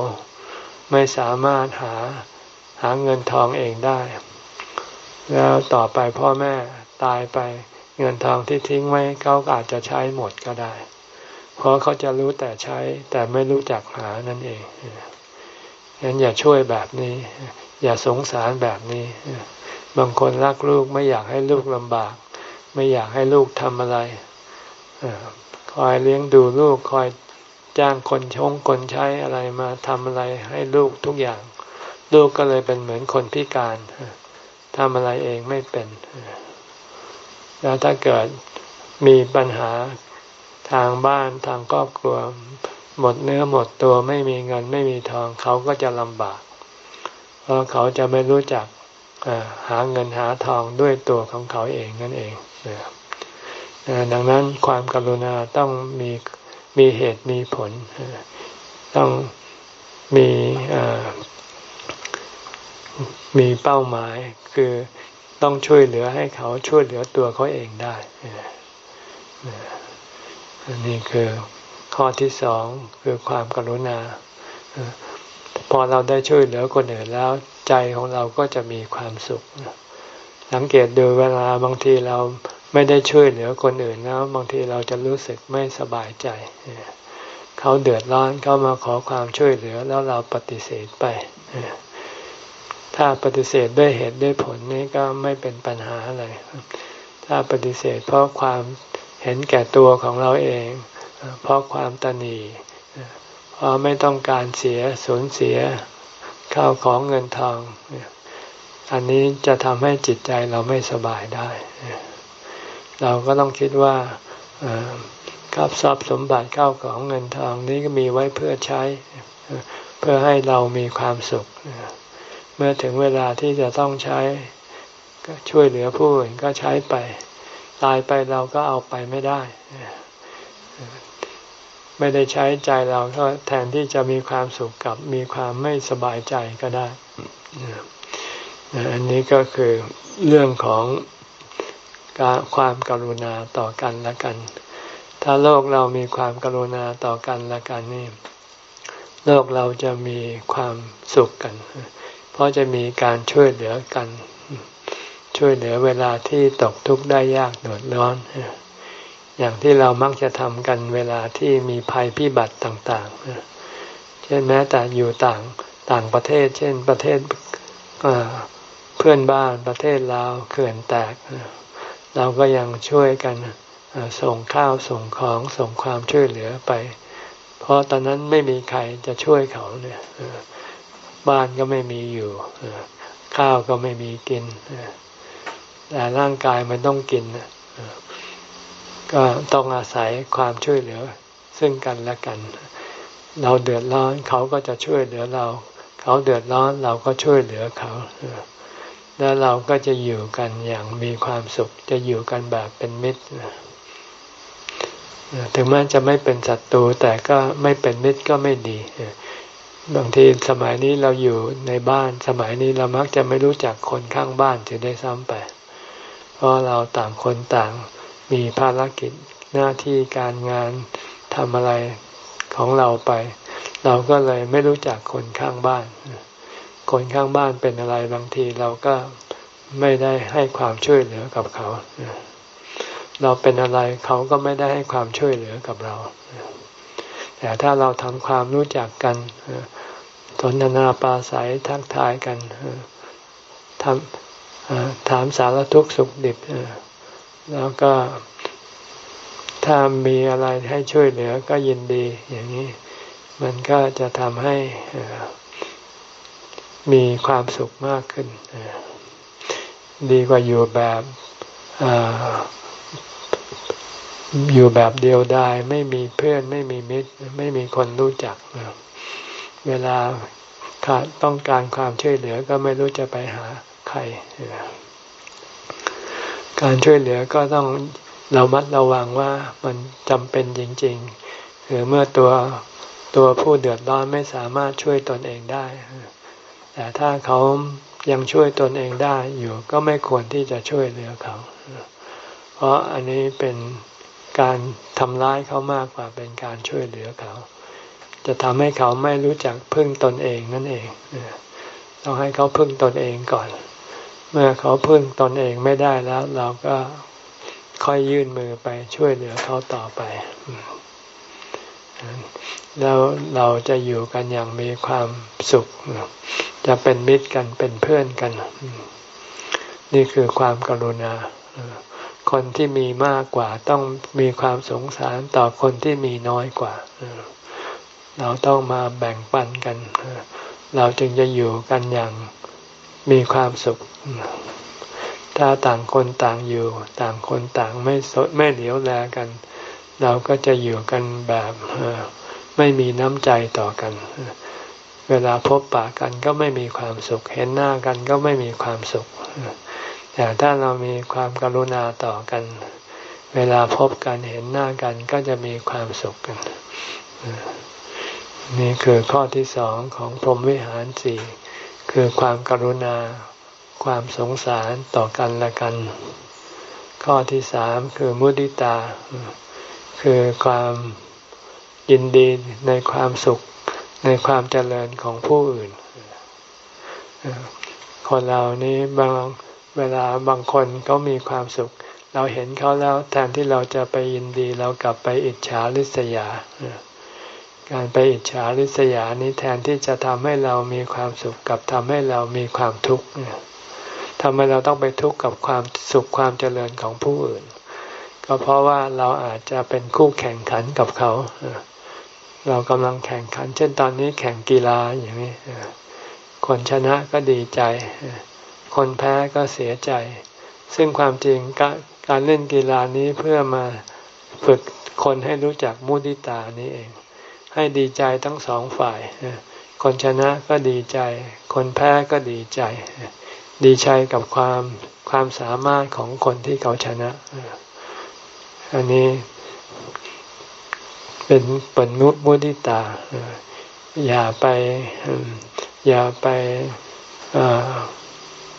ไม่สามารถหาหาเงินทองเองได้ แล้วต่อไปพ่อแม่ตายไปเงินทองที่ทิ้งไว้เขาอาจจะใช้หมดก็ได้ เพราะเขาจะรู้แต่ใช้แต่ไม่รู้จักหานั่นเองงั้นอย่าช่วยแบบนี้ อย่าสงสารแบบนี้ บางคนรักลูกไม่อยากให้ลูกลำบาก ไม่อยากให้ลูกทำอะไรคอยเลี้ยงดูลูกคอยจ้างคนชงคนใช้อะไรมาทำอะไรให้ลูกทุกอย่าง ลูกก็เลยเป็นเหมือนคนพิการทำอะไรเองไม่เป็นแล้วถ้าเกิดมีปัญหาทางบ้านทางครอบครัว หมดเนื้อหมดตัวไม่มีเงินไม่มีทองเขาก็จะลำบาก เพราะเขาจะไม่รู้จักหาเงินหาทองด้วยตัวของเขาเองนั่นเอง ดังนั้นความกรุณาต้องมีมีเหตุมีผล ต้องมีมีเป้าหมายคือต้องช่วยเหลือให้เขาช่วยเหลือตัวเขาเองได้อันนี้คือข้อที่สองคือความกรุณา พอเราได้ช่วยเหลือคนอื่นแล้วใจของเราก็จะมีความสุข สังเกตดูเวลาบางทีเรา ไม่ได้ช่วยเหลือคนอื่นแล้วบางทีเราจะรู้สึกไม่สบายใจเขาเดือดร้อนเขามาขอความช่วยเหลือแล้วเราปฏิเสธไปถ้าปฏิเสธด้วยเหตุด้วยผลนี้ก็ไม่เป็นปัญหาอะไรถ้าปฏิเสธเพราะความเห็นแก่ตัวของเราเอง เพราะความตนีเพราะไม่ต้องการเสียสูญเสียข้าวของเงินทอง อันนี้จะทำให้จิตใจเราไม่สบายได้ เราก็ต้องคิดว่าครับทรัพย์สมบัติเข้าของเงินทองนี้ก็มีไว้เพื่อใช้ เพื่อให้เรามีความสุข เมื่อถึงเวลาที่จะต้องใช้ก็ช่วยเหลือผู้อื่นก็ใช้ไป ตายไปเราก็เอาไปไม่ได้ ไม่ได้ใช้ใจเราก็แทนที่จะมีความสุขกับมีความไม่สบายใจก็ได้อันนี้ก็คือเรื่องของ ความกรุณาต่อกันและกัน ถ้าโลกเรามีความกรุณาต่อกันและกันนี่โลกเราจะมีความสุขกัน เพราะจะมีการช่วยเหลือกัน ช่วยเหลือเวลาที่ตกทุกข์ได้ยากเดือดร้อน อย่างที่เรามักจะทำกันเวลาที่มีภัยพิบัติต่างๆ เช่นแม้แต่อยู่ต่างต่างประเทศ เช่นประเทศเพื่อนบ้านประเทศลาวเขื่อนแตก เราก็ยังช่วยกันส่งข้าวส่งของส่งความช่วยเหลือไป เพราะตอนนั้นไม่มีใครจะช่วยเขาเนี่ยบ้านก็ไม่มีอยู่ข้าวก็ไม่มีกินแต่ร่างกายมันต้องกินก็ต้องอาศัยความช่วยเหลือ ซึ่งกันและกัน เราเดือดร้อนเขาก็จะช่วยเหลือเรา เขาเดือดร้อนเราก็ช่วยเหลือเขา แล้วเราก็จะอยู่กันอย่างมีความสุข จะอยู่กันแบบเป็นมิตรถึงแม้จะไม่เป็นศัตรูแต่ก็ไม่เป็นมิตรก็ไม่ดีบางทีสมัยนี้เราอยู่ในบ้านสมัยนี้เรามักจะไม่รู้จักคนข้างบ้านถึงได้ซ้ำไป เพราะเราต่างคนต่างมีภารกิจหน้าที่การงานทำอะไรของเราไป เราก็เลยไม่รู้จักคนข้างบ้าน คนข้างบ้านเป็นอะไรบางทีเราก็ไม่ได้ให้ความช่วยเหลือกับเขา เราเป็นอะไรเขาก็ไม่ได้ให้ความช่วยเหลือกับเรา แต่ถ้าเราทำความรู้จักกันสนทนาปราศัยทักทายกันทำถามสารทุกข์สุขดิบแล้วก็ถ้ามีอะไรให้ช่วยเหลือก็ยินดีอย่างนี้ มันก็จะทำให้ มีความสุขมากขึ้น ดีกว่าอยู่แบบอยู่แบบเดียวดายไม่มีเพื่อนไม่มีมิตร ไม่มีคนรู้จัก เวลาขาดต้องการความช่วยเหลือก็ไม่รู้จะไปหาใคร การช่วยเหลือก็ต้องเรามัดระวังว่ามันจำเป็นจริงๆคือเมื่อตัวตัวผู้เดือดร้อนไม่สามารถช่วยตนเองได้ แต่ถ้าเขายังช่วยตนเองได้อยู่ก็ไม่ควรที่จะช่วยเหลือเขา เพราะอันนี้เป็นการทำร้ายเขามากกว่าเป็นการช่วยเหลือเขา จะทำให้เขาไม่รู้จักพึ่งตนเองนั่นเองต้องให้เขาพึ่งตนเองก่อน เมื่อเขาพึ่งตนเองไม่ได้แล้ว เราก็ค่อยยื่นมือไปช่วยเหลือเขาต่อไป แล้วเราจะอยู่กันอย่างมีความสุข จะเป็นมิตรกันเป็นเพื่อนกัน นี่คือความกรุณา คนที่มีมากกว่าต้องมีความสงสารต่อคนที่มีน้อยกว่า เราต้องมาแบ่งปันกัน เราจึงจะอยู่กันอย่างมีความสุข ถ้าต่างคนต่างอยู่ ต่างคนต่างไม่สดไม่เหลียวแลกัน เราก็จะอยู่กันแบบ ไม่มีน้ำใจต่อกัน เวลาพบปะกันก็ไม่มีความสุข เห็นหน้ากันก็ไม่มีความสุข แต่ถ้าเรามีความกรุณาต่อกัน เวลาพบกันเห็นหน้ากันก็จะมีความสุขกัน นี่คือข้อที่สองของพรหมวิหารสี่คือความกรุณา ความสงสารต่อกันและกัน ข้อที่สามคือมุติตา คือความ ยินดีในความสุขในความเจริญของผู้อื่น คนเรานี้บางเวลาบางคนเขามีความสุข เราเห็นเขาแล้วแทนที่เราจะไปยินดีเรากลับไปอิจฉาริษยา การไปอิจฉาริษยานี้แทนที่จะทำให้เรามีความสุขกับทำให้เรามีความทุกข์ทำไมเราต้องไปทุกข์กับความสุขความเจริญของผู้อื่น ก็เพราะว่าเราอาจจะเป็นคู่แข่งขันกับเขา เรากำลังแข่งขัน เช่นตอนนี้แข่งกีฬาอย่างนี้คนชนะก็ดีใจ คนแพ้ก็เสียใจ ซึ่งความจริงการเล่นกีฬานี้เพื่อมาฝึกคนให้รู้จักมุติตานี้เอง ให้ดีใจทั้งสองฝ่าย คนชนะก็ดีใจ คนแพ้ก็ดีใจ ดีใจกับความความสามารถของคนที่เขาชนะ อันนี้ เป็นปนุมุติตา อย่าไปอย่าไป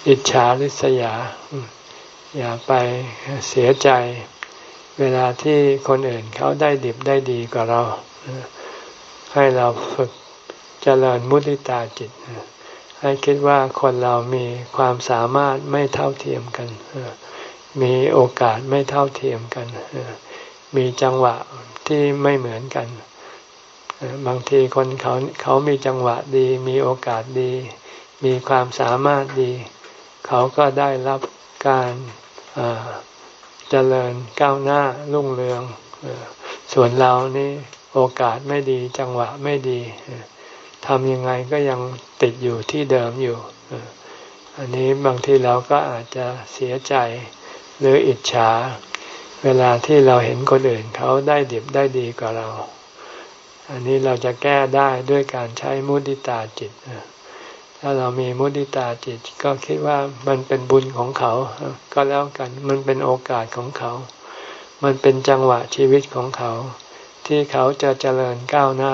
อิจฉาริษยา อย่าไปเสียใจ เวลาที่คนอื่นเขาได้ดิบได้ดีกว่าเรา ให้เราฝึกเจริญมุติตาจิต ให้คิดว่าคนเรามีความสามารถไม่เท่าเทียมกัน มีโอกาสไม่เท่าเทียมกัน มีจังหวะ ที่ไม่เหมือนกัน บางทีคนเขาเขามีจังหวะดี มีโอกาสดี มีความสามารถดี เขาก็ได้รับการเจริญก้าวหน้ารุ่งเรือง ส่วนเรานี่โอกาสไม่ดีจังหวะไม่ดีทำยังไงก็ยังติดอยู่ที่เดิมอยู่ อันนี้บางทีเราก็อาจจะเสียใจหรืออิจฉา เวลาที่เราเห็นคนอื่นเขาได้ดิบได้ดีกว่าเรา อันนี้เราจะแก้ได้ด้วยการใช้มุติตาจิตถ้าเรามีมุติตาจิตก็คิดว่ามันเป็นบุญของเขา ก็แล้วกันมันเป็นโอกาสของเขา มันเป็นจังหวะชีวิตของเขา ที่เขาจะเจริญก้าวหน้า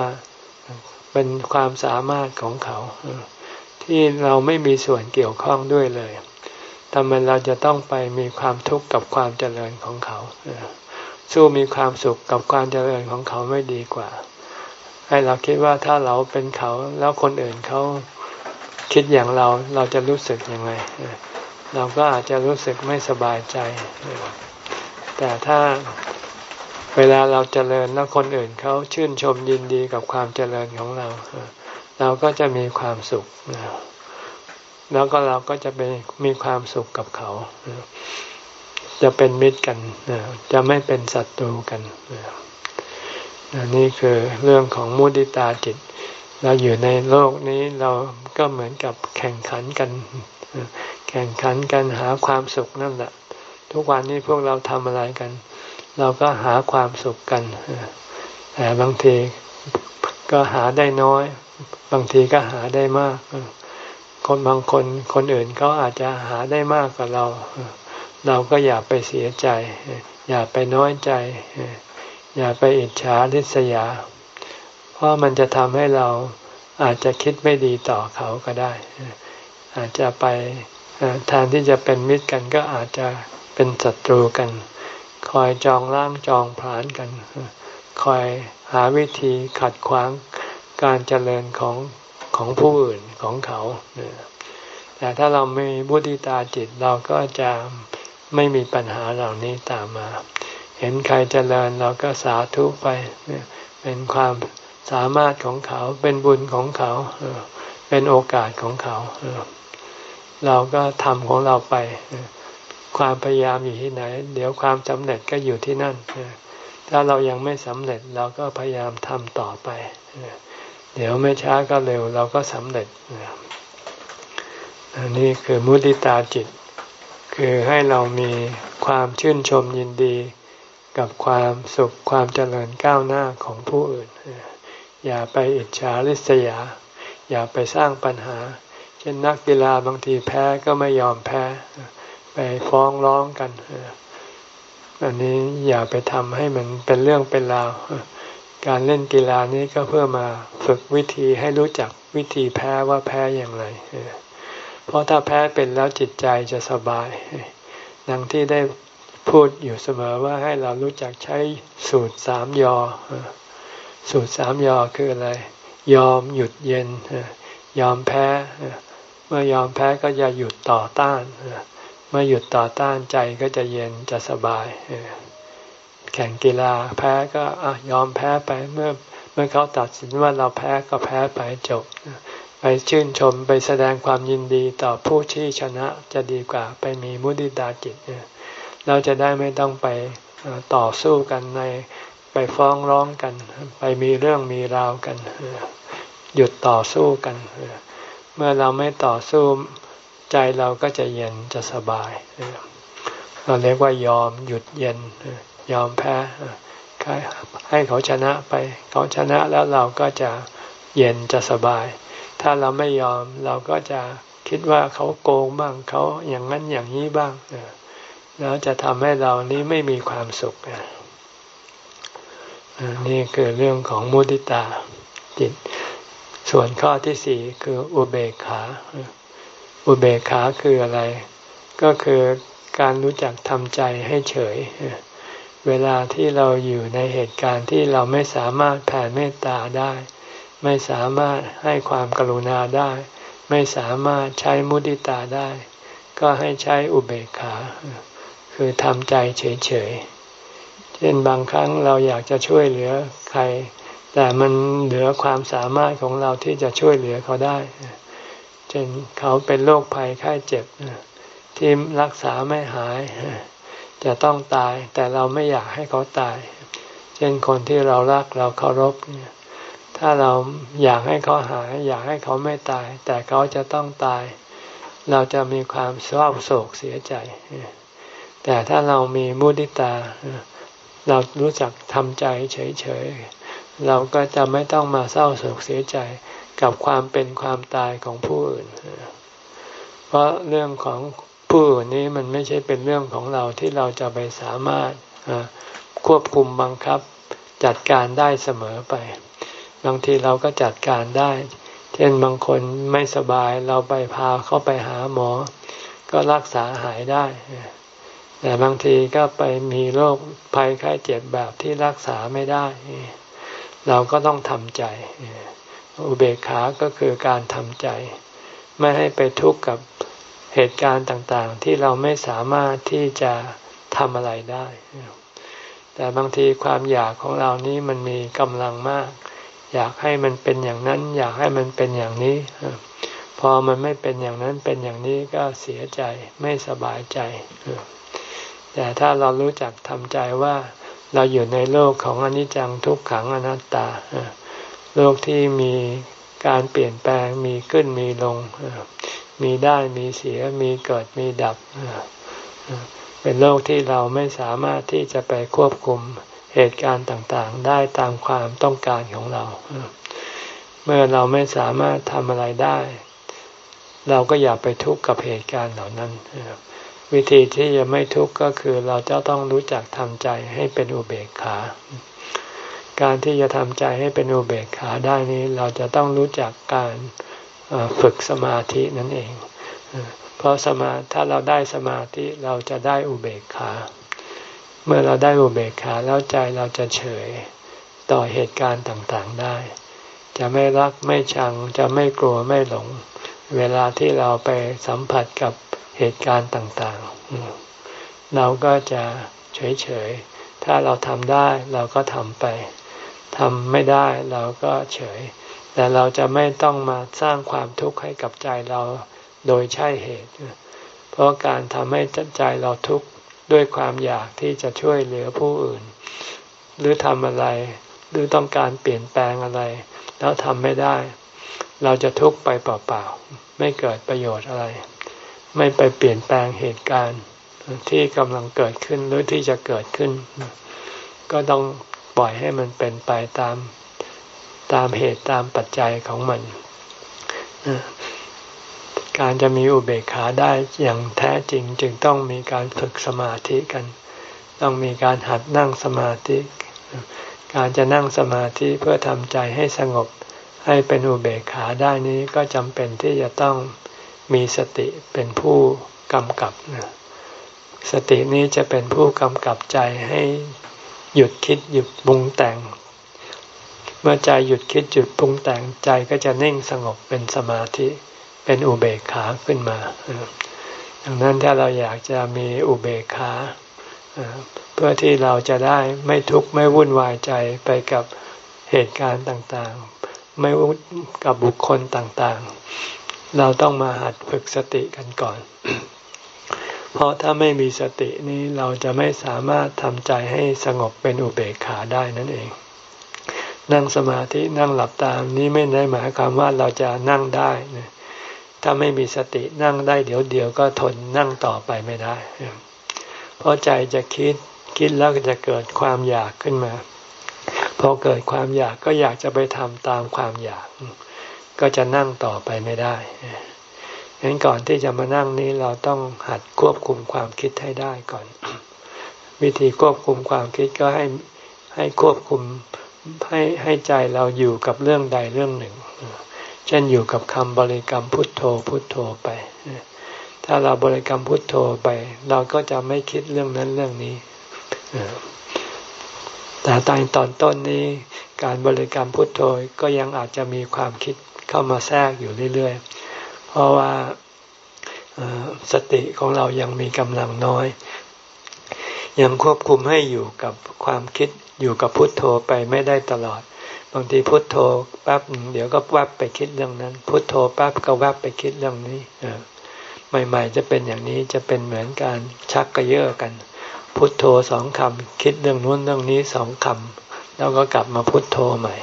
เป็นความสามารถของเขา ที่เราไม่มีส่วนเกี่ยวข้องด้วยเลย ทำไมเราจะต้องไปมีความทุกข์กับความเจริญของเขาสู้มีความสุขกับความเจริญของเขาไม่ดีกว่า ให้เราคิดว่าถ้าเราเป็นเขาแล้วคนอื่นเขาคิดอย่างเราเราจะรู้สึกยังไงเราก็อาจจะรู้สึกไม่สบายใจ แต่ถ้าเวลาเราเจริญแล้วคนอื่นเขาชื่นชมยินดีกับความเจริญของเรา เราก็จะมีความสุข แล้วก็เราก็จะไปมีความสุขกับเขา จะเป็นมิตรกันจะไม่เป็นศัตรูกันนี่คือเรื่องของมุติตาจิต เราอยู่ในโลกนี้เราก็เหมือนกับแข่งขันกัน แข่งขันกันหาความสุขนั่นแหละ ทุกวันนี้พวกเราทำอะไรกัน เราก็หาความสุขกันแต่บางทีก็หาได้น้อย บางทีก็หาได้มาก คนบางคนคนอื่นเขาอาจจะหาได้มากกว่าเรา เราก็อย่าไปเสียใจ อย่าไปน้อยใจ อย่าไปอิจฉาริษยา เพราะมันจะทำให้เราอาจจะคิดไม่ดีต่อเขาก็ได้ อาจจะไปแทนที่จะเป็นมิตรกันก็อาจจะเป็นศัตรูกัน คอยจองล่างจองผานกัน คอยหาวิธีขัดขวางการเจริญของ ของผู้อื่นของเขา แต่ถ้าเราไม่บุติตาจิตเราก็จะไม่มีปัญหาเหล่านี้ตามมา เห็นใครเจริญเราก็สาธุไป เป็นความสามารถของเขา เป็นบุญของเขา เป็นโอกาสของเขา เราก็ทำของเราไป ความพยายามอยู่ที่ไหน เดี๋ยวความสำเร็จก็อยู่ที่นั่น ถ้าเรายังไม่สำเร็จเราก็พยายามทำต่อไป เดี๋ยวไม่ช้าก็เร็วเราก็สำเร็จอันนี้คือมุติตาจิต คือให้เรามีความชื่นชมยินดี กับความสุขความเจริญก้าวหน้าของผู้อื่น อย่าไปอิจฉาริษยา อย่าไปสร้างปัญหา เช่นนักกีฬาบางทีแพ้ก็ไม่ยอมแพ้ ไปฟ้องร้องกันอันนี้อย่าไปทำให้มันเป็นเรื่องเป็นราว การเล่นกีฬานี้ก็เพื่อมาฝึกวิธีให้รู้จักวิธีแพ้ว่าแพ้อย่างไร เพราะถ้าแพ้เป็นแล้วจิตใจจะสบาย ดังที่ได้พูดอยู่เสมอว่าให้เรารู้จักใช้สูตรสามยอ สูตรสามยอคืออะไร ยอมหยุดเย็น ยอมแพ้ เมื่อยอมแพ้ก็จะหยุดต่อต้าน เมื่อหยุดต่อต้านใจก็จะเย็นจะสบาย แข่งกีฬาแพ้ก็อยอมแพ้ไปเมื่อเมื่อเขาตัดสินว่าเราแพ้ก็แพ้ไปจบ ไปชื่นชมไปแสดงความยินดีต่อผู้ที่ชนะจะดีกว่าไปมีมุติตาจิตเราจะได้ไม่ต้องไปต่อสู้กันในไปฟ้องร้องกัน ไปมีเรื่องมีราวกัน หยุดต่อสู้กัน เมื่อเราไม่ต่อสู้ใจเราก็จะเย็นจะสบายเราเรียกว่ายอมหยุดเย็น ยอมแพ้ให้เขาชนะไป เขาชนะแล้วเราก็จะเย็นจะสบาย ถ้าเราไม่ยอมเราก็จะคิดว่าเขาโกงบ้างเขาอย่างนั้นอย่างนี้บ้างแล้วจะทำให้เรานี้ไม่มีความสุขนี่คือเรื่องของมุติตาจิต ส่วนข้อที่สี่คืออุเบกขา อุเบกขาคืออะไร ก็คือการรู้จักทำใจให้เฉย เวลาที่เราอยู่ในเหตุการณ์ที่เราไม่สามารถแผ่เมตตาได้ ไม่สามารถให้ความกรุณาได้ ไม่สามารถใช้มุติตาได้ ก็ให้ใช้อุเบกขา คือทำใจเฉยๆ เช่นบางครั้งเราอยากจะช่วยเหลือใคร แต่มันเหลือความสามารถของเราที่จะช่วยเหลือเขาได้ เช่นเขาเป็นโรคภัยไข้เจ็บที่รักษาไม่หาย จะต้องตาย แต่เราไม่อยากให้เขาตาย เช่นคนที่เรารักเราเคารพเนี่ย ถ้าเราอยากให้เขาหาย อยากให้เขาไม่ตาย แต่เขาจะต้องตาย เราจะมีความเศร้าโศกเสียใจ แต่ถ้าเรามีมุติตา เรารู้จักทำใจเฉยๆ เราก็จะไม่ต้องมาเศร้าโศกเสียใจกับความเป็นความตายของผู้อื่น เพราะเรื่องของ ผู้อื่นนี้มันไม่ใช่เป็นเรื่องของเราที่เราจะไปสามารถควบคุมบังคับจัดการได้เสมอไป บางทีเราก็จัดการได้ เช่นบางคนไม่สบายเราไปพาเข้าไปหาหมอ ก็รักษาหายได้ แต่บางทีก็ไปมีโรคภัยไข้เจ็บแบบที่รักษาไม่ได้ เราก็ต้องทำใจ อุเบกขาก็คือการทำใจ ไม่ให้ไปทุกข์กับ เหตุการณ์ต่างๆ ที่เราไม่สามารถที่จะทำอะไรได้ แต่บางทีความอยากของเรานี้มันมีกำลังมาก อยากให้มันเป็นอย่างนั้น อยากให้มันเป็นอย่างนี้ พอมันไม่เป็นอย่างนั้นเป็นอย่างนี้ก็เสียใจไม่สบายใจ แต่ถ้าเรารู้จักทำใจว่าเราอยู่ในโลกของอนิจจังทุกขังอนัตตา โลกที่มีการเปลี่ยนแปลงมีขึ้นมีลง มีได้มีเสียมีเกิดมีดับ เป็นโรคที่เราไม่สามารถที่จะไปควบคุมเหตุการณ์ต่างๆ ได้ตามความต้องการของเรา เมื่อเราไม่สามารถทำอะไรได้ เราก็อย่าไปทุกข์กับเหตุการณ์เหล่านั้น วิธีที่จะไม่ทุกข์ก็คือเราจะต้องรู้จักทำใจให้เป็นอุเบกขา การที่จะทำใจให้เป็นอุเบกขาได้นี้ เราจะต้องรู้จักการ ฝึกสมาธินั่นเอง เพราะสมาถ้าเราได้สมาธิเราจะได้อุเบกขา เมื่อเราได้อุเบกขาแล้วใจเราจะเฉยต่อเหตุการณ์ต่างๆได้ จะไม่รักไม่ชังจะไม่กลัวไม่หลง เวลาที่เราไปสัมผัสกับเหตุการณ์ต่างๆ เราก็จะเฉยๆ ถ้าเราทำได้เราก็ทำไปทำไม่ได้เราก็เฉย แต่เราจะไม่ต้องมาสร้างความทุกข์ให้กับใจเราโดยใช่เหตุ เพราะการทำให้ใจเราทุกข์ด้วยความอยากที่จะช่วยเหลือผู้อื่น หรือทำอะไร หรือต้องการเปลี่ยนแปลงอะไร แล้วทำไม่ได้ เราจะทุกข์ไปเปล่าๆ ไม่เกิดประโยชน์อะไร ไม่ไปเปลี่ยนแปลงเหตุการณ์ที่กำลังเกิดขึ้นหรือที่จะเกิดขึ้น ก็ต้องปล่อยให้มันเป็นไปตาม ตามเหตุตามปัจจัยของมัน การจะมีอุเบกขาได้อย่างแท้จริงจึงต้องมีการฝึกสมาธิกัน ต้องมีการหัดนั่งสมาธิ การจะนั่งสมาธิเพื่อทำใจให้สงบให้เป็นอุเบกขาได้นี้ก็จำเป็นที่จะต้องมีสติเป็นผู้กำกับสตินี้จะเป็นผู้กำกับใจให้หยุดคิดหยุดบุงแต่ง เมื่อใจหยุดคิดหยุดปรุงแต่งใจก็จะนิ่งสงบเป็นสมาธิเป็นอุเบกขาขึ้นมาดังนั้นถ้าเราอยากจะมีอุเบกขาเพื่อที่เราจะได้ไม่ทุกข์ไม่วุ่นวายใจไปกับเหตุการณ์ต่างๆ ไม่วุ่นกับบุคคลต่างๆ เราต้องมาหัดฝึกสติกันก่อน เพราะถ้าไม่มีสตินี้เราจะไม่สามารถทำใจให้สงบเป็นอุเบกขาได้นั่นเอง นั่งสมาธินั่งหลับตามนี้ไม่ได้หมายความว่าเราจะนั่งได้นะถ้าไม่มีสตินั่งได้เดี๋ยวเดียวก็ทนนั่งต่อไปไม่ได้ เพราะใจจะคิดคิดแล้วก็จะเกิดความอยากขึ้นมา พอเกิดความอยากก็อยากจะไปทำตามความอยาก ก็จะนั่งต่อไปไม่ได้ฉะนั้นก่อนที่จะมานั่งนี้เราต้องหัดควบคุมความคิดให้ได้ก่อน วิธีควบคุมความคิดก็ให้ให้ควบคุม ให้ให้ใจเราอยู่กับเรื่องใดเรื่องหนึ่ง เช่นอยู่กับคำบริกรรมพุทโธพุทโธไป ถ้าเราบริกรรมพุทโธไป เราก็จะไม่คิดเรื่องนั้นเรื่องนี้แต่ตอนตอนต้นนี้การบริกรรมพุทโธก็ยังอาจจะมีความคิดเข้ามาแทรกอยู่เรื่อยๆ เพราะว่าสติของเรายังมีกำลังน้อย ยังควบคุมให้อยู่กับความคิด อยู่กับพุทโธไปไม่ได้ตลอด บางทีพุทโธแป๊บเดี๋ยวก็แวบไปคิดเรื่องนั้น พุทโธแป๊บก็แวบไปคิดเรื่องนี้ใหม่ ๆ จะเป็นอย่างนี้จะเป็นเหมือนการชักกระเยาะกัน พุทโธสองคำคิดเรื่องนู้นเรื่องนี้สองคำแล้วก็กลับมาพุทโธใหม่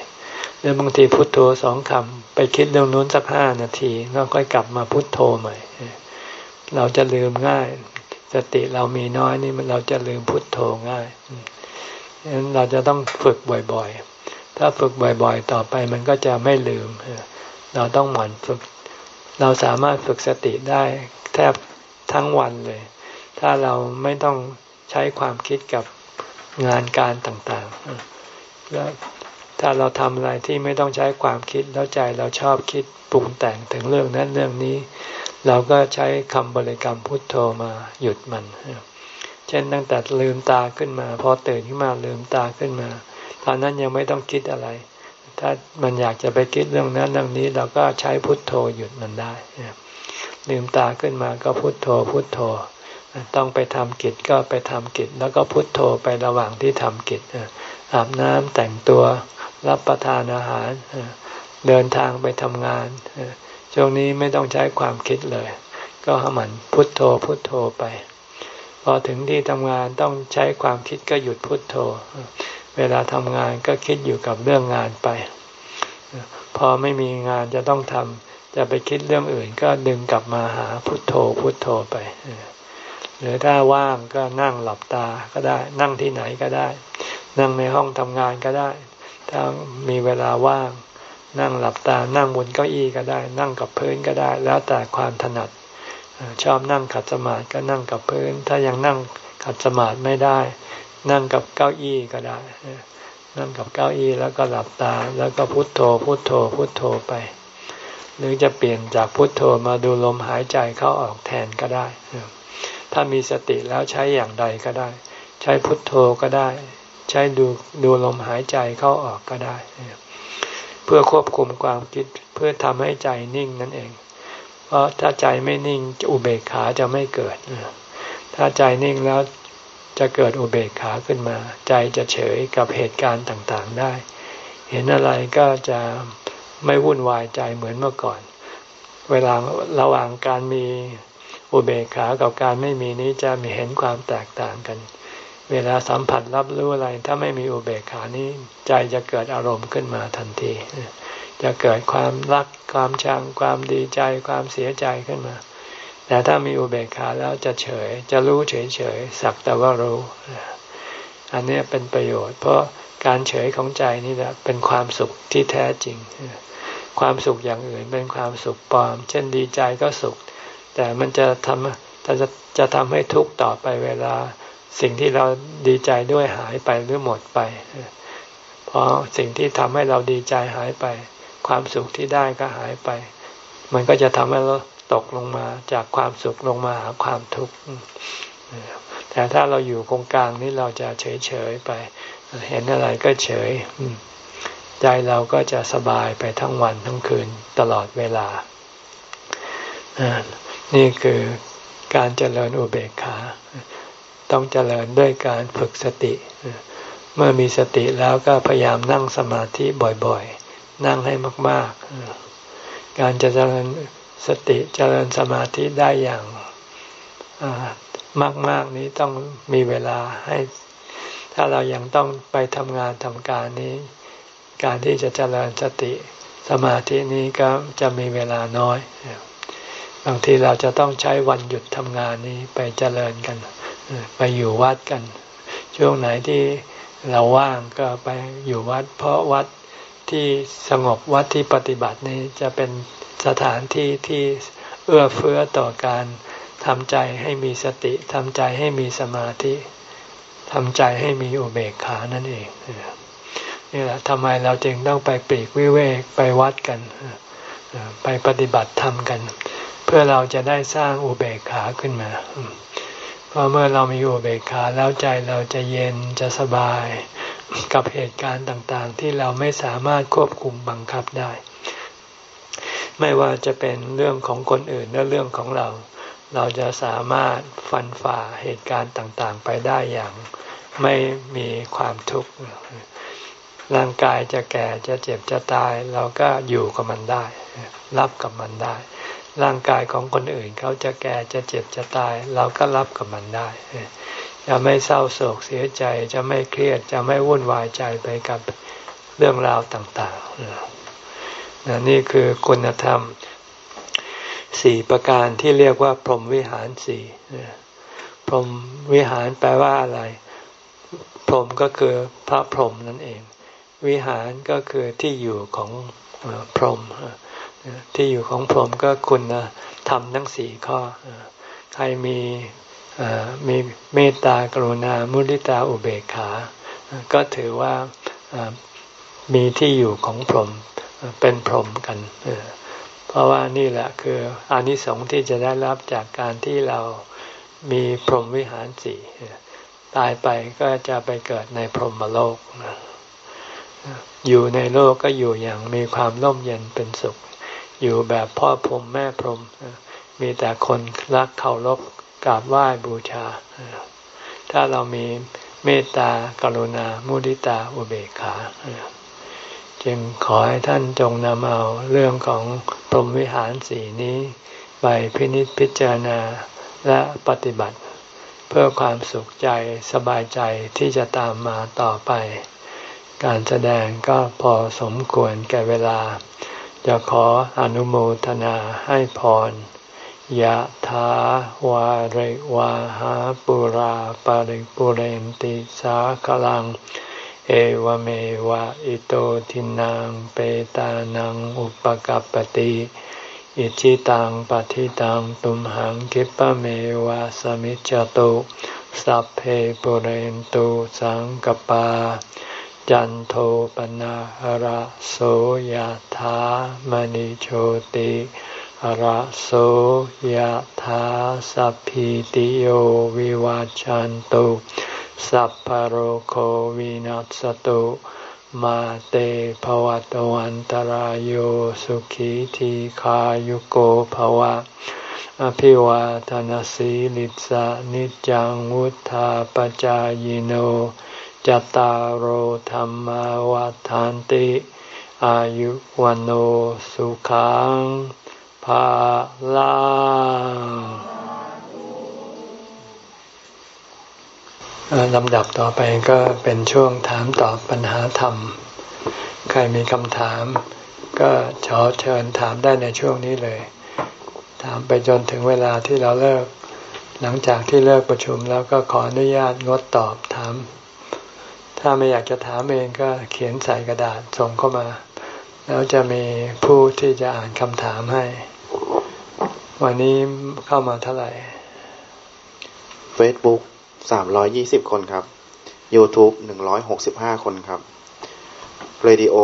แล้วบางทีพุทโธสองคำไปคิดเรื่องนู้นสักห้านาทีแล้วก็กลับมาพุทโธใหม่ เราจะลืมง่าย สติเรามีน้อยนี่มันเราจะลืมพุทโธง่าย ฉะนั้นเราจะต้องฝึกบ่อยๆ ถ้าฝึกบ่อยๆ ต่อไปมันก็จะไม่ลืม เราต้องหมั่นฝึก เราสามารถฝึกสติได้แทบทั้งวันเลย ถ้าเราไม่ต้องใช้ความคิดกับงานการต่างๆ แล้วถ้าเราทำอะไรที่ไม่ต้องใช้ความคิดแล้วใจเราชอบคิดปรุงแต่งถึงเรื่องนั้นเรื่องนี้ เราก็ใช้คำบริกรรมพุทโธมาหยุดมัน เช่นตั้งแต่ลืมตาขึ้นมา พอตื่นขึ้นมาลืมตาขึ้นมา ตอนนั้นยังไม่ต้องคิดอะไร ถ้ามันอยากจะไปคิดเรื่องนั้นเรื่องนี้เราก็ใช้พุทโธหยุดมันได้ลืมตาขึ้นมาก็พุทโธพุทโธ ต้องไปทำกิจก็ไปทำกิจ แล้วก็พุทโธไประหว่างที่ทำกิจอาบน้ำแต่งตัวรับประทานอาหารเดินทางไปทำงานช่วงนี้ไม่ต้องใช้ความคิดเลย ก็หมันพุทโธพุทโธไป พอถึงที่ทำงานต้องใช้ความคิดก็หยุดพุดโทโธ เวลาทำงานก็คิดอยู่กับเรื่องงานไป พอไม่มีงานจะต้องทำจะไปคิดเรื่องอื่น ก็ดึงกลับมาหาพุทโธพุทโธไป หรือถ้าว่างก็นั่งหลับตาก็ได้ นั่งที่ไหนก็ได้ นั่งในห้องทำงานก็ได้ ถ้ามีเวลาว่าง นั่งหลับตา นั่งบนเก้าอี้ก็ได้ นั่งกับพื้นก็ได้ แล้วแต่ความถนัด ชอบนั่งขัดสมาธิก็นั่งกับพื้น ถ้ายังนั่งขัดสมาธิไม่ได้ นั่งกับเก้าอี้ก็ได้ นั่งกับเก้าอี้แล้วก็หลับตา แล้วก็พุโทโธ พุโทโธ พุโทโธไป หรือจะเปลี่ยนจากพุโทโธมาดูลมหายใจเข้าออกแทนก็ได้ ถ้ามีสติแล้วใช้อย่างใดก็ได้ ใช้พุทโธก็ได้ ใช้ดูดูลมหายใจเข้าออกก็ได้ เพื่อควบคุมความคิดเพื่อทำให้ใจนิ่งนั่นเอง เพราะถ้าใจไม่นิ่งอุเบกขาจะไม่เกิด ถ้าใจนิ่งแล้วจะเกิดอุเบกขาขึ้นมา ใจจะเฉยกับเหตุการณ์ต่างๆได้ เห็นอะไรก็จะไม่วุ่นวายใจเหมือนเมื่อก่อน เวลาระหว่างการมีอุเบกขากับการไม่มีนี้จะมีเห็นความแตกต่างกัน เวลาสัมผัสรับรู้อะไร ถ้าไม่มีอุเบกขานี้ใจจะเกิดอารมณ์ขึ้นมาทันที จะเกิดความรักความชังความดีใจความเสียใจขึ้นมา แต่ถ้ามีอุเบกขาแล้วจะเฉย จะรู้เฉยเฉยสักแต่ว่ารู้ อันนี้เป็นประโยชน์ เพราะการเฉยของใจนี่แหละเป็นความสุขที่แท้จริง ความสุขอย่างอื่นเป็นความสุขปลอม เช่นดีใจก็สุข แต่มันจะทำจะจะทำให้ทุกข์ต่อไปเวลาสิ่งที่เราดีใจด้วยหายไปหรือหมดไปเพราะสิ่งที่ทำให้เราดีใจหายไป ความสุขที่ได้ก็หายไป มันก็จะทำให้เราตกลงมาจากความสุขลงมาหาความทุกข์แต่ถ้าเราอยู่ตรงกลางนี่เราจะเฉยเฉยไป เห็นอะไรก็เฉยใจเราก็จะสบายไปทั้งวันทั้งคืนตลอดเวลา นี่คือการเจริญอุเบกขา ต้องเจริญด้วยการฝึกสติ เมื่อมีสติแล้วก็พยายามนั่งสมาธิบ่อย นั่งให้มาก ๆ การจะเจริญสติเจริญสมาธิได้อย่างมาก ๆ นี้ต้องมีเวลาให้ ถ้าเรายังต้องไปทำงานทำการนี้ การที่จะเจริญสติสมาธินี้ก็จะมีเวลาน้อย บางทีเราจะต้องใช้วันหยุดทำงานนี้ไปเจริญกัน ไปอยู่วัดกัน ช่วงไหนที่เราว่างก็ไปอยู่วัด เพราะวัด ที่สงบวัดที่ปฏิบัตินี้จะเป็นสถานที่ที่เอื้อเฟื้อต่อการทำใจให้มีสติทำใจให้มีสมาธิทำใจให้มีอุเบกขานั่นเองนี่แหละทำไมเราจึงต้องไปปีกวิเวกไปวัดกัน ไปปฏิบัติธรรมกัน เพื่อเราจะได้สร้างอุเบกขาขึ้นมาเพราะเมื่อเรามีอุเบกขาแล้วใจเราจะเย็นจะสบาย กับเหตุการณ์ต่างๆ ที่เราไม่สามารถควบคุมบังคับได้ ไม่ว่าจะเป็นเรื่องของคนอื่นและเรื่องของเรา เราจะสามารถฟันฝ่าเหตุการณ์ต่างๆ ไปได้อย่างไม่มีความทุกข์ร่างกายจะแก่จะเจ็บจะตาย เราก็อยู่กับมันได้ รับกับมันได้ ร่างกายของคนอื่นเขาจะแก่จะเจ็บจะตาย เราก็รับกับมันได้ จะไม่เศร้าโศกเสียใจ จะไม่เครียด จะไม่วุ่นวายใจไปกับเรื่องราวต่างๆ นี่คือคุณธรรมสี่ประการที่เรียกว่า พรหมวิหารสี่พรหมวิหารแปลว่าอะไร พรหมก็คือพระพรหมนั่นเอง วิหารก็คือที่อยู่ของพรหมที่อยู่ของพรหมก็คุณธรรมทั้งสี่ข้อ ใครมี มีเมตตากรุณามุทิตาอุเบกขา ก็ถือว่ามีที่อยู่ของพรหมเป็นพรหมกัน เพราะว่านี่แหละคืออานิสงส์ที่จะได้รับจากการที่เรามีพรหมวิหารสี่ตายไปก็จะไปเกิดในพรหมโลก อยู่ในโลกก็อยู่อย่างมีความร่มเย็นเป็นสุข อยู่แบบพ่อพรหมแม่พรหมมีแต่คนรักเคารพ กราบไหว้บูชา ถ้าเรามีเมตตากรุณา มุดิตาอุเบกขา จึงขอให้ท่านจงนำเอาเรื่องของพรหมวิหารสีนี้ ไปพินิจพิจารณาและปฏิบัติ เพื่อความสุขใจสบายใจที่จะตามมาต่อไป การแสดงก็พอสมควรแก่เวลา จะขออนุโมทนาให้พร ยะถาวาริวาหาปุราปาริปุเรนติสาคลัง เอวเมวะอิโตทินังเปตานังอุปกัรปติอิจิตังปฏิตังตุมหังคิปะเมวะสมิจจตุสัพเพปุเรนตุสังกปา จันโทปนะหระโสยธามณิโชติ ระโสยธาสัพพิติโยวิวาจันตุสัพพโรโควินัสตุมาเตภวัตวันตารโยสุขีทีขายุโกภวะ อภิวาทานสีลิสานิจังวุธาปจายโนจตารโหธรรมวาทานติ อายุวันโอสุขัง ภาลังลำดับต่อไปก็เป็นช่วงถามตอบปัญหาธรรม ใครมีคำถาม ก็ขอเชิญถามได้ในช่วงนี้เลย ถามไปจนถึงเวลาที่เราเลิก หลังจากที่เลิกประชุมแล้วก็ขออนุญาตงดตอบถาม ถ้าไม่อยากจะถามเองก็เขียนใส่กระดาษส่งเข้ามา แล้วจะมีผู้ที่จะอ่านคำถามให้ วันนี้เข้ามาเท่าไหร่ Facebook สามร้อยยี่สิบคนครับ YouTube หนึ่งร้อยหกสิบห้าคนครับ Radio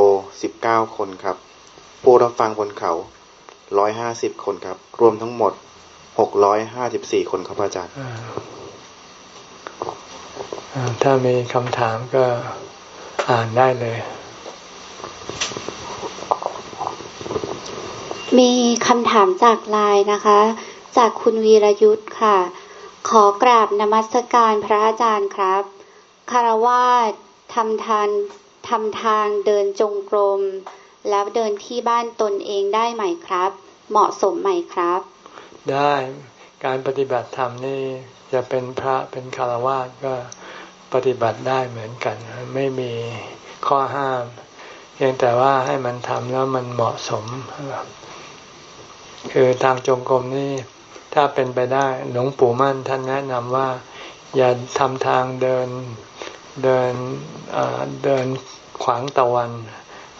สิบเก้าคนครับ ผู้รับฟังบนเขาร้อยห้าสิบคนครับ รวมทั้งหมดหกร้อยห้าสิบสี่คนครับอาจารย์ถ้ามีคำถามก็อ่านได้เลย มีคำถามจากไลน์นะคะ จากคุณวีรยุทธ์ค่ะ ขอกราบนมัสการพระอาจารย์ครับ คารวาสทำทานทำทางเดินจงกรม แล้วเดินที่บ้านตนเองได้ไหมครับ เหมาะสมไหมครับ ได้การปฏิบัติธรรมนี่จะเป็นพระเป็นคารวาสก็ปฏิบัติได้เหมือนกัน ไม่มีข้อห้ามเพียงแต่ว่าให้มันทำแล้วมันเหมาะสม คือทางจงกรมนี่ถ้าเป็นไปได้หลวงปู่มั่นท่านแนะนำว่า อย่าทำทางเดินเดินเดินขวางตะวัน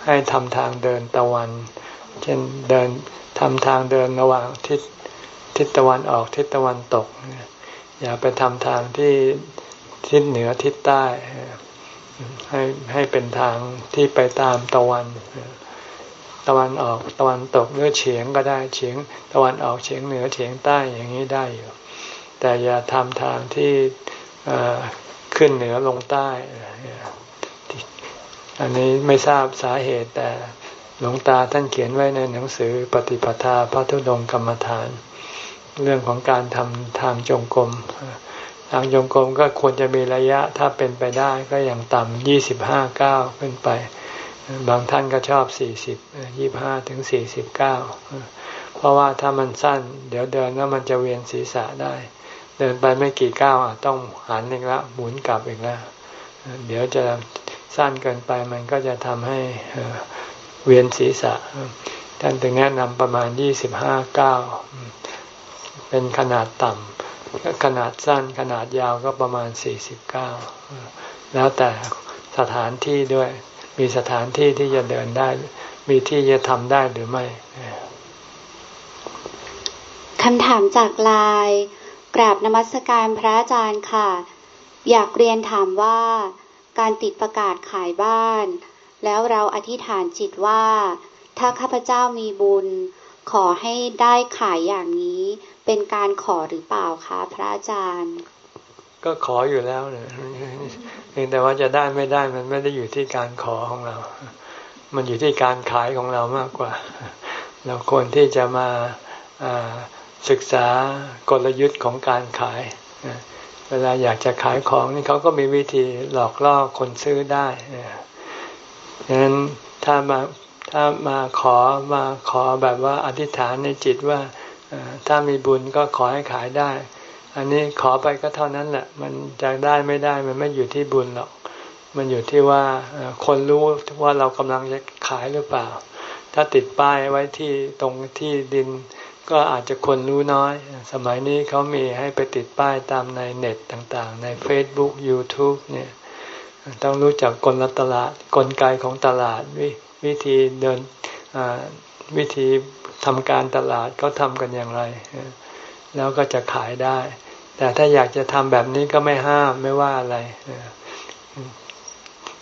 ให้ทำทางเดินตะวัน เช่นเดินทำทางเดินระหว่างทิศทิศตะวันออกทิศตะวันตก อย่าไปทำทางที่ทิศเหนือทิศใต้ให้ให้เป็นทางที่ไปตามตะวัน ตะวันออกตะวันตกหรือเฉียงก็ได้เฉียง ตะวันออกเฉียงเหนือเฉียงใต้อย่างนี้ได้อยู่ แต่อย่าทำทางที่ขึ้นเหนือลงใต้ อันนี้ไม่ทราบสาเหตุแต่หลวงตาท่านเขียนไว้ในหนังสือปฏิปทาพระธุดงกรรมฐาน เรื่องของการทำทางจงกรมทางจงกรมก็ควรจะมีระยะถ้าเป็นไปได้ก็อย่างต่ำยี่สิบห้าเก้าขึ้นไป บางท่านก็ชอบสี่สิบยี่ห้าถึงสี่สิบเก้าเพราะว่าถ้ามันสั้น เดี๋ยวเดินแล้วมันจะเวียนศีรษะได้ เดินไปไม่กี่ก้าวต้องหันอีกแล้วหมุนกลับอีกแล้วเดี๋ยวจะสั้นเกินไปมันก็จะทำให้เวียนศีรษะท่านถึงแนะนำประมาณยี่สิบห้าเก้าเป็นขนาดต่ำขนาดสั้นขนาดยาวก็ประมาณสี่สิบเก้าแล้วแต่สถานที่ด้วย มีสถานที่ที่จะเดินได้ มีที่จะทำได้หรือไม่คำถามจากลายกราบนมัสการพระอาจารย์ค่ะ อยากเรียนถามว่า การติดประกาศขายบ้าน แล้วเราอธิษฐานจิตว่า ถ้าข้าพเจ้ามีบุญ ขอให้ได้ขายอย่างนี้ เป็นการขอหรือเปล่าคะพระอาจารย์ ก็ขออยู่แล้วเนี่ยเพียงแต่ว่าจะได้ไม่ได้มันไม่ได้อยู่ที่การขอของเรา มันอยู่ที่การขายของเรามากกว่า เราควรที่จะมาศึกษากลยุทธ์ของการขายเวลาอยากจะขายของนี่เขาก็มีวิธีหลอกล่อคนซื้อได้ดังนั้นถ้ามาถ้ามาขอมาขอแบบว่าอธิษฐานในจิตว่าถ้ามีบุญก็ขอให้ขายได้ อันนี้ขอไปก็เท่านั้นแหละมันจะได้ไม่ได้มันไม่อยู่ที่บุญหรอก มันอยู่ที่ว่าคนรู้ว่าเรากำลังจะขายหรือเปล่า ถ้าติดป้ายไว้ที่ตรงที่ดินก็อาจจะคนรู้น้อย สมัยนี้เขามีให้ไปติดป้ายตามในเน็ตต่างๆ ใน Facebook YouTube เนี่ย ต้องรู้จักกลตลาดกลไกของตลาดววิธีเดินวิธีทำการตลาดเขาทำกันอย่างไร แล้วก็จะขายได้ แต่ถ้าอยากจะทำแบบนี้ก็ไม่ห้ามไม่ว่าอะไร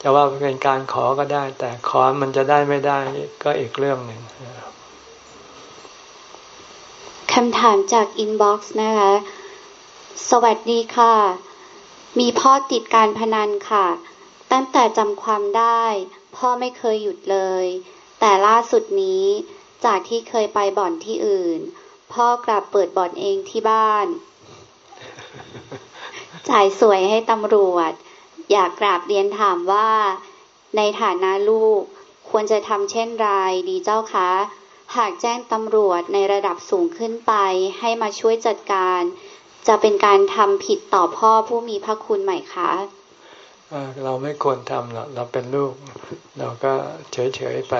จะว่าเป็นการขอก็ได้ แต่ขอมันจะได้ไม่ได้ก็อีกเรื่องหนึ่งคำถามจากอินบ็อกซ์นะคะ สวัสดีค่ะ มีพ่อติดการพนันค่ะ ตั้งแต่จำความได้ พ่อไม่เคยหยุดเลย แต่ล่าสุดนี้จากที่เคยไปบ่อนที่อื่น พ่อกลับเปิดบ่อนเองที่บ้าน จ่ายสวยให้ตำรวจ อยากกราบเรียนถามว่า ในฐานะลูกควรจะทำเช่นไรดีเจ้าคะ หากแจ้งตำรวจในระดับสูงขึ้นไป ให้มาช่วยจัดการ จะเป็นการทำผิดต่อพ่อผู้มีพระคุณไหมคะเราไม่ควรทำหรอกเราเป็นลูก เราก็เฉยๆไป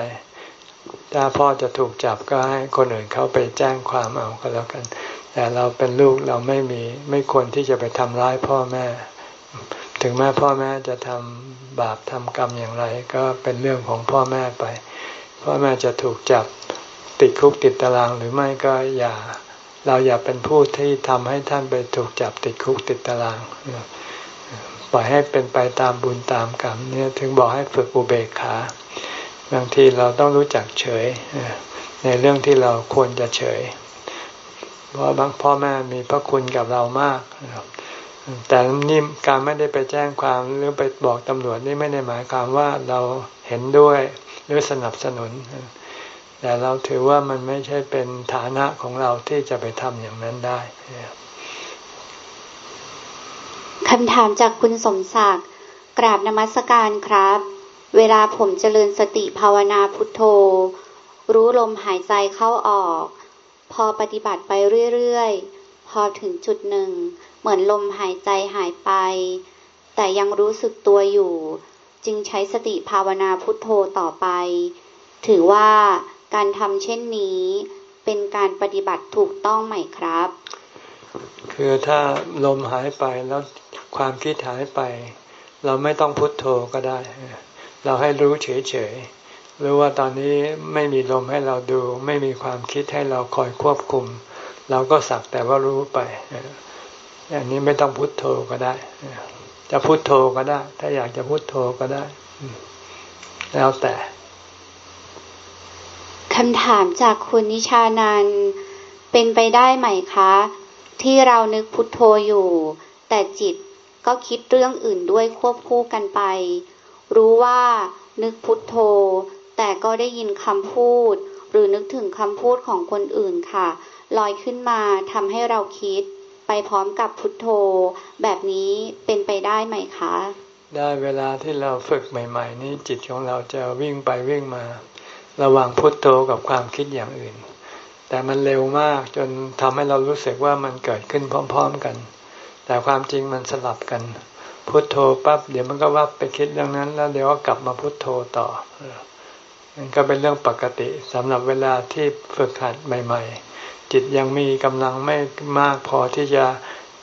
ถ้าพ่อจะถูกจับก็ให้คนอื่นเขาไปแจ้งความเอาก็แล้วกัน แต่เราเป็นลูกเราไม่มีไม่ควรที่จะไปทำร้ายพ่อแม่ ถึงแม้พ่อแม่จะทำบาปทำกรรมอย่างไร ก็เป็นเรื่องของพ่อแม่ไป พ่อแม่จะถูกจับติดคุกติดตารางหรือไม่ก็อย่า เราอย่าเป็นผู้ที่ทำให้ท่านไปถูกจับติดคุกติดตารางปล่อยให้เป็นไปตามบุญตามกรรมเนี่ยถึงบอกให้ฝึกอุเบกขาบางทีเราต้องรู้จักเฉยในเรื่องที่เราควรจะเฉย เพราะบางพ่อแม่มีพระคุณกับเรามากแต่นี่การไม่ได้ไปแจ้งความหรือไปบอกตำรวจนี่ไม่ได้หมายความว่าเราเห็นด้วยหรือสนับสนุน แต่เราถือว่ามันไม่ใช่เป็นฐานะของเราที่จะไปทำอย่างนั้นได้คำถามจากคุณสมศักดิ์กราบนมัสการครับ เวลาผมเจริญสติภาวนาพุทโธ รู้ลมหายใจเข้าออก พอปฏิบัติไปเรื่อยๆ พอถึงจุดหนึ่ง เหมือนลมหายใจหายไป แต่ยังรู้สึกตัวอยู่ จึงใช้สติภาวนาพุทโธต่อไป ถือว่าการทำเช่นนี้เป็นการปฏิบัติถูกต้องไหมครับ คือถ้าลมหายไปแล้วความคิดหายไป เราไม่ต้องพุทโธก็ได้ เราให้รู้เฉยๆ หรู้ว่าตอนนี้ไม่มีลมให้เราดู ไม่มีความคิดให้เราคอยควบคุม เราก็สักแต่ว่ารู้ไปอย่างนี้ไม่ต้องพุโทโธก็ได้ จะพุโทโธก็ได้ ถ้าอยากจะพุโทโธก็ได้ แล้วแต่คำถามจากคุณนิชานันเป็นไปได้ไหมคะ ที่เรานึกพุทโธอยู่ แต่จิตก็คิดเรื่องอื่นด้วยควบคู่กันไป รู้ว่านึกพุทโธ แต่ก็ได้ยินคำพูด หรือนึกถึงคำพูดของคนอื่นค่ะ ลอยขึ้นมาทำให้เราคิด ไปพร้อมกับพุทโธ แบบนี้เป็นไปได้ไหมคะ ได้เวลาที่เราฝึกใหม่ ๆ นี้จิตของเราจะวิ่งไปวิ่งมา ระหว่างพุทโธกับความคิดอย่างอื่น แต่มันเร็วมากจนทำให้เรารู้สึกว่ามันเกิดขึ้นพร้อม ๆกัน แต่ความจริงมันสลับกันพุทโธปั๊บเดี๋ยวมันก็วับไปคิดเรื่องนั้น แล้วเดี๋ยวก็กลับมาพุทโธต่อ มันก็เป็นเรื่องปกติสำหรับเวลาที่ฝึกหัดใหม่ ๆ จิตยังมีกำลังไม่มากพอที่จะ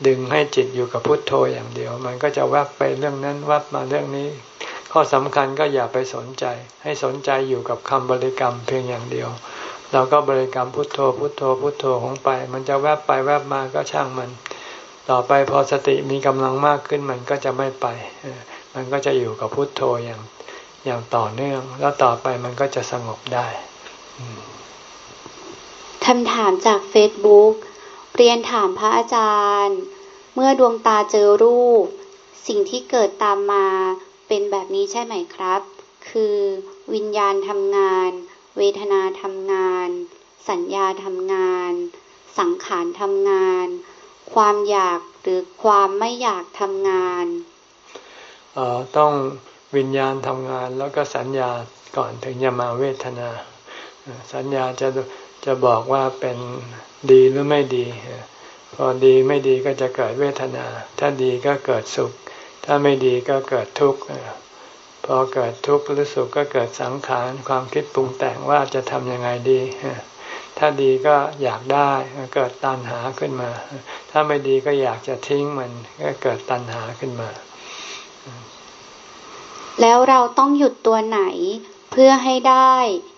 ดึงให้จิตอยู่กับพุทโธอย่างเดียว มันก็จะวับไปเรื่องนั้นวับมาเรื่องนี้ ข้อสำคัญก็อย่าไปสนใจ ให้สนใจอยู่กับคำบริกรรมเพียงอย่างเดียว เราก็บริกรรมพุทโธ พุทโธ พุทโธของไป มันจะแวบไปแวบมาก็ช่างมัน ต่อไปพอสติมีกำลังมากขึ้นมันก็จะไม่ไป มันก็จะอยู่กับพุทโธอย่าง อย่างต่อเนื่อง แล้วต่อไปมันก็จะสงบได้คำถามจากเฟซบุ๊กเรียนถามพระอาจารย์ เมื่อดวงตาเจอรูป สิ่งที่เกิดตามมาเป็นแบบนี้ใช่ไหมครับ คือวิญญาณทำงาน เวทนาทำงาน สัญญาทำงาน สังขารทำงาน ความอยากหรือความไม่อยากทำงานออต้อง วิญญาณทำงานแล้วก็สัญญาก่อนถึงจะมาเวทนา สัญญาจะจะบอกว่าเป็นดีหรือไม่ดี พอดีไม่ดีก็จะเกิดเวทนา ถ้าดีก็เกิดสุข ถ้าไม่ดีก็เกิดทุกข์พอเกิดทุกข์หรือสุขก็เกิดสังขารความคิดปรุงแต่งว่าจะทำยังไงดี ถ้าดีก็อยากได้เกิดตัณหาขึ้นมา ถ้าไม่ดีก็อยากจะทิ้งมันก็เกิดตัณหาขึ้นมา แล้วเราต้องหยุดตัวไหน เพื่อให้ได้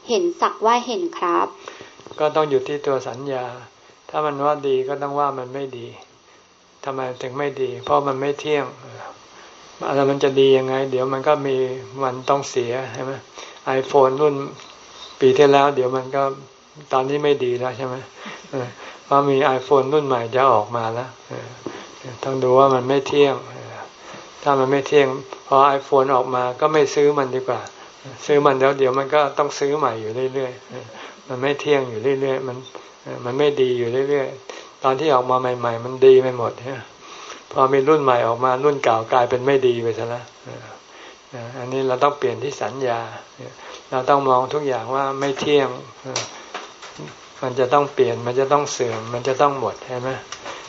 เห็นสักว่าเห็นครับ ก็ต้องหยุดที่ตัวสัญญา ถ้ามันว่าดีก็ต้องว่ามันไม่ดีทำไมถึงไม่ดี เพราะมันไม่เที่ยงอะไรมันจะดียังไง เดี๋ยวมันก็มีมันต้องเสียใช่ไหมไอโฟนรุ่นปีที่แล้ว เดี๋ยวมันก็ตอนนี้ไม่ดีแล้วใช่ไหมเพราะมีไอโฟนรุ่นใหม่จะออกมาแล้วต้องดูว่ามันไม่เที่ยง ถ้ามันไม่เที่ยง พอไอโฟนออกมาก็ไม่ซื้อมันดีกว่า ซื้อมันแล้วเดี๋ยวมันก็ต้องซื้อใหม่อยู่เรื่อยๆมันไม่เที่ยงอยู่เรื่อยๆมันมันไม่ดีอยู่เรื่อยๆตอนที่ออกมาใหม่ ๆ มันดีไปหมดเนี่ยพอมีรุ่นใหม่ออกมารุ่นเก่ากลายเป็นไม่ดีไปซะแล้วอันนี้เราต้องเปลี่ยนที่สัญญา เราต้องมองทุกอย่างว่าไม่เที่ยง มันจะต้องเปลี่ยน มันจะต้องเสื่อม มันจะต้องหมดใช่ไหม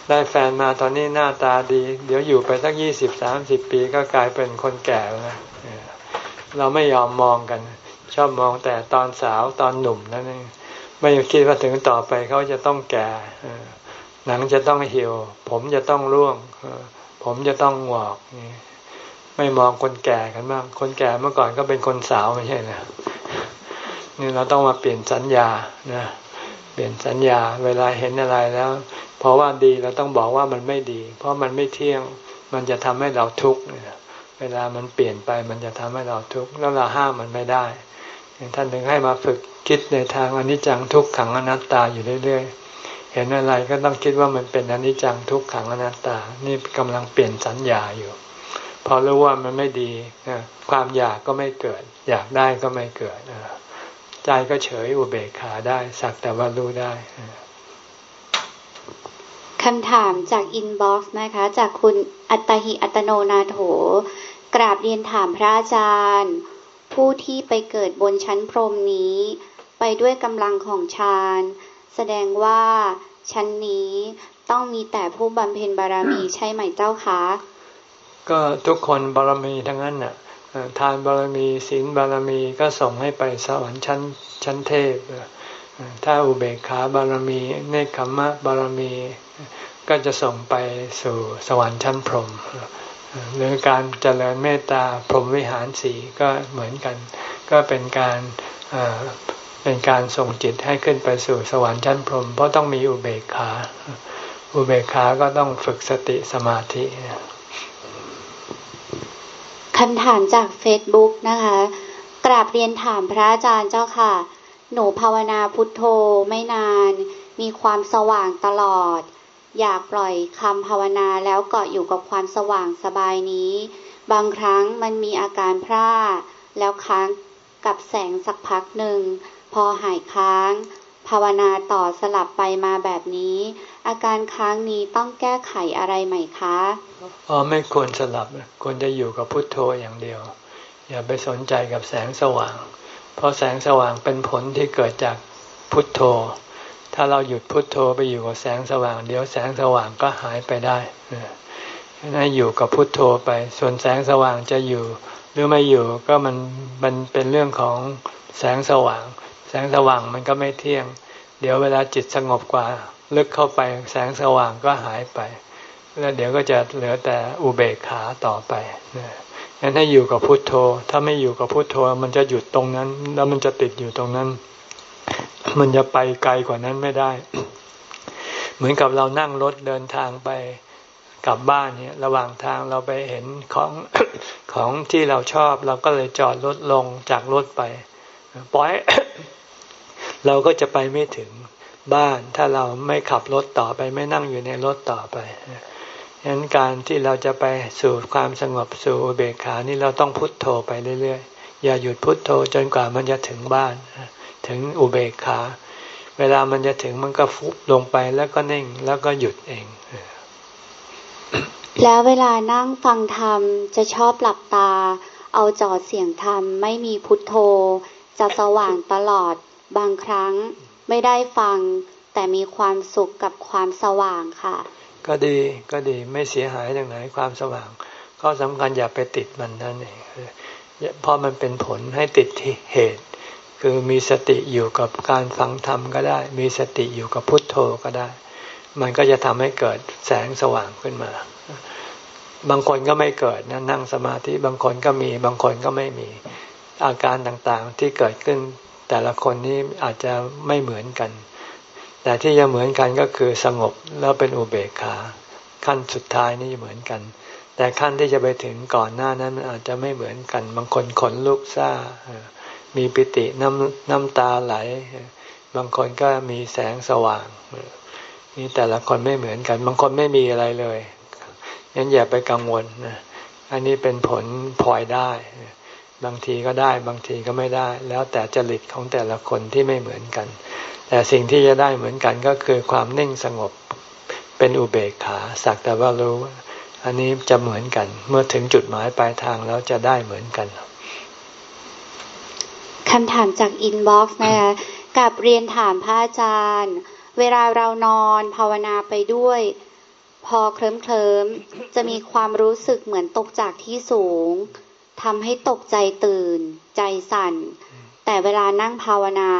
ได้แฟนมาตอนนี้หน้าตาดี เดี๋ยวอยู่ไปสักยี่สิบสามสิบปีก็กลายเป็นคนแก่แล้วเราไม่ยอมมองกัน ชอบมองแต่ตอนสาวตอนหนุ่มนั่นเองไม่คิดว่าถึงต่อไปเขาจะต้องแก่หนังจะต้องเหี่ยว ผมจะต้องร่วงผมจะต้องหงอกไม่มองคนแก่กันบ้างคนแก่เมื่อก่อนก็เป็นคนสาวไม่ใช่นะนี่เราต้องมาเปลี่ยนสัญญานะเปลี่ยนสัญญา เวลาเห็นอะไรแล้ว ราะว่าดีเราต้องบอกว่ามันไม่ดี เพราะมันไม่เที่ยงมันจะทำให้เราทุกข์เวลามันเปลี่ยนไปมันจะทำให้เราทุกข์แล้วเราห้ามมันไม่ได้ท่านถึงให้มาฝึกคิดในทางอนิจจังทุกขังอนัตตาอยู่เรื่อยๆ เห็นอะไรก็ต้องคิดว่ามันเป็นอนิจจังทุกขังอนัตตา นี่กำลังเปลี่ยนสัญญาอยู่ พอรู้ว่ามันไม่ดีความอยากก็ไม่เกิด อยากได้ก็ไม่เกิดใจก็เฉยอุเบกขาได้สักแต่ว่ารู้ได้ คำถามจาก inbox นะคะ จากคุณอัตหิอัตโนนาโถ กราบเรียนถามพระอาจารย์ ผู้ที่ไปเกิดบนชั้นพรหมนี้ ไปด้วยกำลังของฌานแสดงว่าชั้นนี้ต้องมีแต่ผู้บำเพ็ญบารมีใช่ไหมเจ้าคะก็ทุกคนบารมีทั้งนั้นน่ะทานบารมีศีลบารมีก็ส่งให้ไปสวรรค์ชั้นชั้นเทพ ถ้าอุเบกขาบารมีเนคขมะบารมี ก็จะส่งไปสู่สวรรค์ชั้นพรหมหรือการเจริญเมตตาพรหมวิหารสีก็เหมือนกัน ก็เป็นการเป็นการส่งจิตให้ขึ้นไปสู่สวรรค์ชั้นพรหมเพราะต้องมีอุเบกขา อุเบกขาก็ต้องฝึกสติสมาธิคำถามจากเฟซบุ๊กนะคะ กราบเรียนถามพระอาจารย์เจ้าค่ะ หนูภาวนาพุทโธไม่นาน มีความสว่างตลอด อยากปล่อยคำภาวนาแล้วเกาะอยู่กับความสว่างสบายนี้ บางครั้งมันมีอาการพร่า แล้วค้างกับแสงสักพักหนึ่ง พอหายค้าง ภาวนาต่อสลับไปมาแบบนี้ อาการค้างนี้ต้องแก้ไขอะไรไหมคะอ๋อไม่ควรสลับควรจะอยู่กับพุทโธอย่างเดียว อย่าไปสนใจกับแสงสว่าง เพราะแสงสว่างเป็นผลที่เกิดจากพุทโธ ถ้าเราหยุดพุทโธไปอยู่กับแสงสว่าง เดี๋ยวแสงสว่างก็หายไปได้ให้อยู่กับพุทโธไป ส่วนแสงสว่างจะอยู่ หรือไม่อยู่ก็มันมันเป็นเรื่องของแสงสว่าง แสงสว่างมันก็ไม่เที่ยง เดี๋ยวเวลาจิตสงบกว่า ลึกเข้าไปแสงสว่างก็หายไป แล้วเดี๋ยวก็จะเหลือแต่อุเบกขาต่อไป งั้นให้อยู่กับพุทโธ ถ้าไม่อยู่กับพุทโธ มันจะหยุดตรงนั้น แล้วมันจะติดอยู่ตรงนั้น มันจะไปไกลกว่านั้นไม่ได้ เหมือนกับเรานั่งรถเดินทางไปกลับบ้านเนี่ย ระหว่างทางเราไปเห็นของของที่เราชอบ เราก็เลยจอดรถลงจากรถไปปล่อยเราก็จะไปไม่ถึงบ้าน ถ้าเราไม่ขับรถต่อไปไม่นั่งอยู่ในรถต่อไป ฉะนั้นการที่เราจะไปสู่ความสงบสู่อุเบกขานี่เราต้องพุทโธไปเรื่อยๆ อย่าหยุดพุทโธจนกว่ามันจะถึงบ้าน ถึงอุเบกขา เวลามันจะถึงมันก็ฟุบลงไปแล้วก็นิ่งแล้วก็หยุดเอง แล้วเวลานั่งฟังธรรมจะชอบหลับตา เอาจอดเสียงธรรมไม่มีพุทโธ จะสว่างตลอดบางครั้งไม่ได้ฟัง แต่มีความสุขกับความสว่างค่ะ ก็ดีก็ดีไม่เสียหายตรงไหนความสว่าง ก็สำคัญอย่าไปติดมันนั่นเองเพราะมันเป็นผลให้ติดที่เหตุ คือมีสติอยู่กับการฟังธรรมก็ได้ มีสติอยู่กับพุทโธก็ได้ มันก็จะทำให้เกิดแสงสว่างขึ้นมา บางคนก็ไม่เกิดนะนั่งสมาธิบางคนก็มีบางคนก็ไม่มีอาการต่างๆที่เกิดขึ้นแต่ละคนนี้อาจจะไม่เหมือนกัน แต่ที่จะเหมือนกันก็คือสงบแล้วเป็นอุเบกขา ขั้นสุดท้ายนี่เหมือนกัน แต่ขั้นที่จะไปถึงก่อนหน้านั้นอาจจะไม่เหมือนกัน บางคนขนลุกซ่า มีปิติน้ำน้ำตาไหล บางคนก็มีแสงสว่าง นี่แต่ละคนไม่เหมือนกัน บางคนไม่มีอะไรเลยงั้นอย่าไปกังวลนะอันนี้เป็นผลพลอยได้ บางทีก็ได้ บางทีก็ไม่ได้ แล้วแต่จริตของแต่ละคนที่ไม่เหมือนกัน แต่สิ่งที่จะได้เหมือนกันก็คือความนิ่งสงบเป็นอุเบกขาสักแต่ว่ารู้ อันนี้จะเหมือนกัน เมื่อถึงจุดหมายปลายทางแล้วจะได้เหมือนกันคำถามจาก inbox นะคะกราบเรียนถามพระอาจารย์ เวลาเรานอนภาวนาไปด้วย พอเคลิ้มเคลิ้มจะมีความรู้สึกเหมือนตกจากที่สูงทำให้ตกใจตื่น ใจสั่น แต่เวลานั่งภาวนา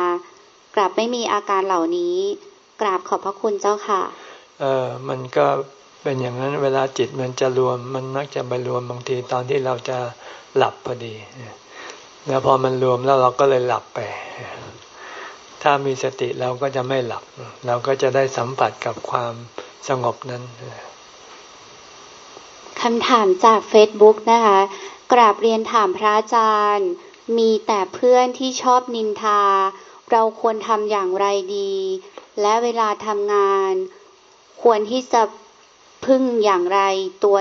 กลับไม่มีอาการเหล่านี้ กราบขอบพระคุณเจ้าค่ะ เออมันก็เป็นอย่างนั้นเวลาจิตมันจะรวม มันมักจะไปรวมบางทีตอนที่เราจะหลับพอดี แล้วพอมันรวมแล้วเราก็เลยหลับไป ถ้ามีสติเราก็จะไม่หลับ เราก็จะได้สัมผัสกับความสงบนั้นคำถามจากเฟซบุ๊กนะคะ กราบเรียนถามพระอาจารย์ มีแต่เพื่อนที่ชอบนินทา เราควรทำอย่างไรดี และเวลาทำงาน ควรที่จะพึ่งอย่างไรตัว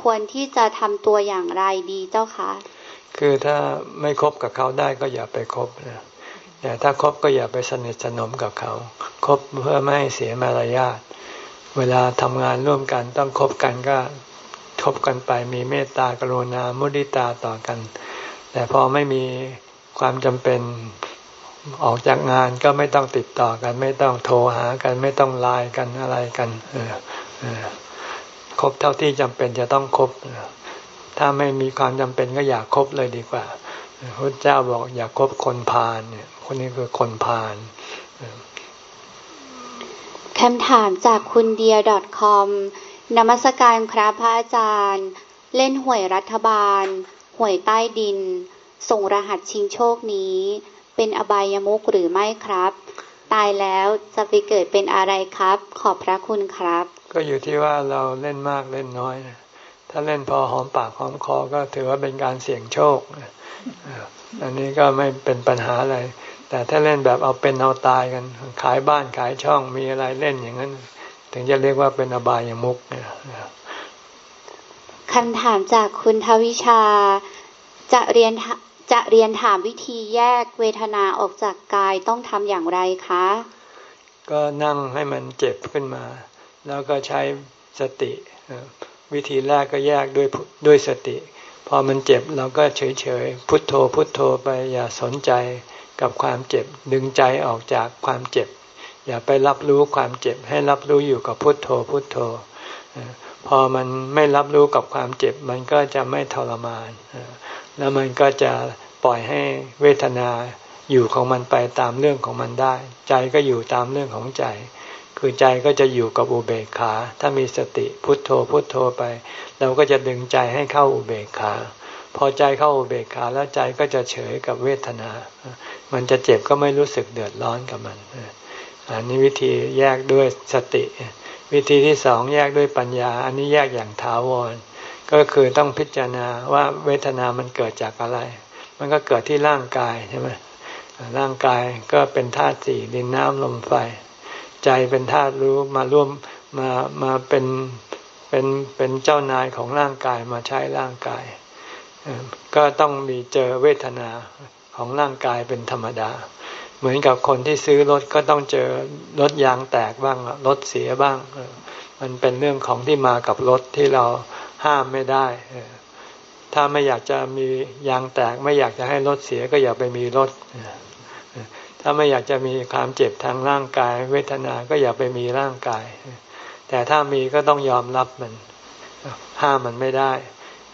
ควรที่จะทำตัวอย่างไรดีเจ้าคะคือถ้าไม่คบกับเขาได้ก็อย่าไปคบนะแต่ถ้าคบก็อย่าไปสนิทสนมกับเขา คบเพื่อไม่ให้เสียมารยาท เวลาทำงานร่วมกันต้องคบกันก็คบกันไปมีเมตตากรุณามุดิตาต่อกัน แต่พอไม่มีความจำเป็น ออกจากงานก็ไม่ต้องติดต่อกัน ไม่ต้องโทรหากัน ไม่ต้องไลน์กันอะไรกันเออคบเท่าที่จำเป็นจะต้องคบถ้าไม่มีความจำเป็นก็อย่าคบเลยดีกว่าพระเจ้าบอกอย่าคบคนพาลเนี่ย คนนี้คือคนพาลคำถามจากคุณเดีย .com นมัสการครับพระอาจารย์ เล่นหวยรัฐบาล หวยใต้ดิน ส่งรหัสชิงโชคนี้ เป็นอบายามุกหรือไม่ครับ ตายแล้วจะไปเกิดเป็นอะไรครับ ขอบพระคุณครับ ก็อยู่ที่ว่าเราเล่นมากเล่นน้อยนะถ้าเล่นพอหอมปากหอมคอก็ถือว่าเป็นการเสี่ยงโชคอันนี้ก็ไม่เป็นปัญหาอะไร แต่ถ้าเล่นแบบเอาเป็นเอาตายกัน ขายบ้านขายช่องมีอะไรเล่นอย่างนั้น ถึงจะเรียกว่าเป็นอบายามุกเนี่ยคำถามจากคุณทวิชา จะเรียน จะเรียนถามวิธีแยกเวทนาออกจากกายต้องทำอย่างไรคะ ก็นั่งให้มันเจ็บขึ้นมา แล้วก็ใช้สติวิธีแรกก็แยกด้วยด้วยสติ พอมันเจ็บเราก็เฉยเฉยพุทโธพุทโธไปอย่าสนใจกับความเจ็บดึงใจออกจากความเจ็บ อย่าไปรับรู้ความเจ็บ ให้รับรู้อยู่กับพุทโธพุทโธ พอมันไม่รับรู้กับความเจ็บมันก็จะไม่ทรมาน แล้วมันก็จะปล่อยให้เวทนาอยู่ของมันไปตามเรื่องของมันได้ ใจก็อยู่ตามเรื่องของใจ คือใจก็จะอยู่กับอุเบกขา ถ้ามีสติพุทโธพุทโธไป เราก็จะดึงใจให้เข้าอุเบกขา พอใจเข้าอุเบกขาแล้วใจก็จะเฉยกับเวทนา มันจะเจ็บก็ไม่รู้สึกเดือดร้อนกับมัน อันนี้วิธีแยกด้วยสติ วิธีที่สองแยกด้วยปัญญา อันนี้แยกอย่างถาวร ก็คือต้องพิจารณาว่าเวทนามันเกิดจากอะไร มันก็เกิดที่ร่างกายใช่ไหมร่างกายก็เป็นธาตุสี่ดินน้ำลมไฟ ใจเป็นธาตุรู้มาร่วมมามาเป็นเป็นเป็นเจ้านายของร่างกายมาใช้ร่างกาย ก็ต้องมีเจอเวทนาของร่างกายเป็นธรรมดา เหมือนกับคนที่ซื้อรถก็ต้องเจอรถยางแตกบ้างรถเสียบ้าง มันเป็นเรื่องของที่มากับรถที่เรา ห้ามไม่ได้ ถ้าไม่อยากจะมียางแตก ไม่อยากจะให้รถเสียก็อย่าไปมีรถ ถ้าไม่อยากจะมีความเจ็บทางร่างกาย เวทนาก็อย่าไปมีร่างกาย แต่ถ้ามีก็ต้องยอมรับมัน ห้ามมันไม่ได้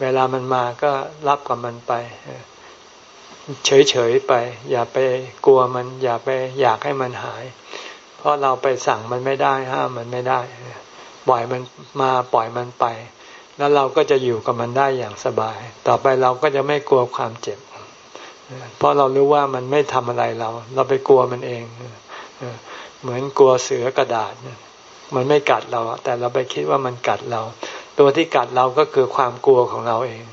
เวลามันมาก็รับกับมันไป เฉยๆไป อย่าไปกลัวมัน อย่าไปอยากให้มันหาย เพราะเราไปสั่งมันไม่ได้ ห้ามมันไม่ได้ ปล่อยมันมาปล่อยมันไป แล้วเราก็จะอยู่กับมันได้อย่างสบาย ต่อไปเราก็จะไม่กลัวความเจ็บ เพราะเรารู้ว่ามันไม่ทำอะไรเรา เราไปกลัวมันเอง เหมือนกลัวเสือกระดาษ มันไม่กัดเรา แต่เราไปคิดว่ามันกัดเรา ตัวที่กัดเราก็คือความกลัวของเราเอง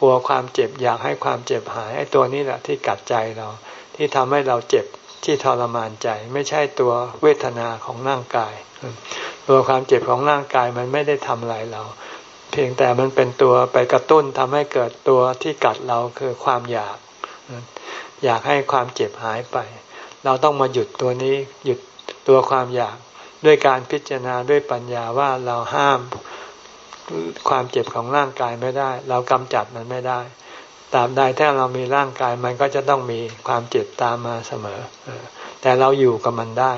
กลัวความเจ็บอยากให้ความเจ็บหายไอ้ตัวนี้แหละที่กัดใจเรา ที่ทำให้เราเจ็บที่ทรมานใจ ไม่ใช่ตัวเวทนาของร่างกาย ตัวความเจ็บของร่างกายมันไม่ได้ทำอะไรเรา เพียงแต่มันเป็นตัวไปกระตุ้นทำให้เกิดตัวที่กัดเราคือความอยาก อยากให้ความเจ็บหายไป เราต้องมาหยุดตัวนี้หยุดตัวความอยากด้วยการพิจารณาด้วยปัญญาว่าเราห้ามความเจ็บของร่างกายไม่ได้ เรากำจัดมันไม่ได้ตราบใดถ้าเรามีร่างกายมันก็จะต้องมีความเจ็บตามมาเสมอ แต่เราอยู่กับมันได้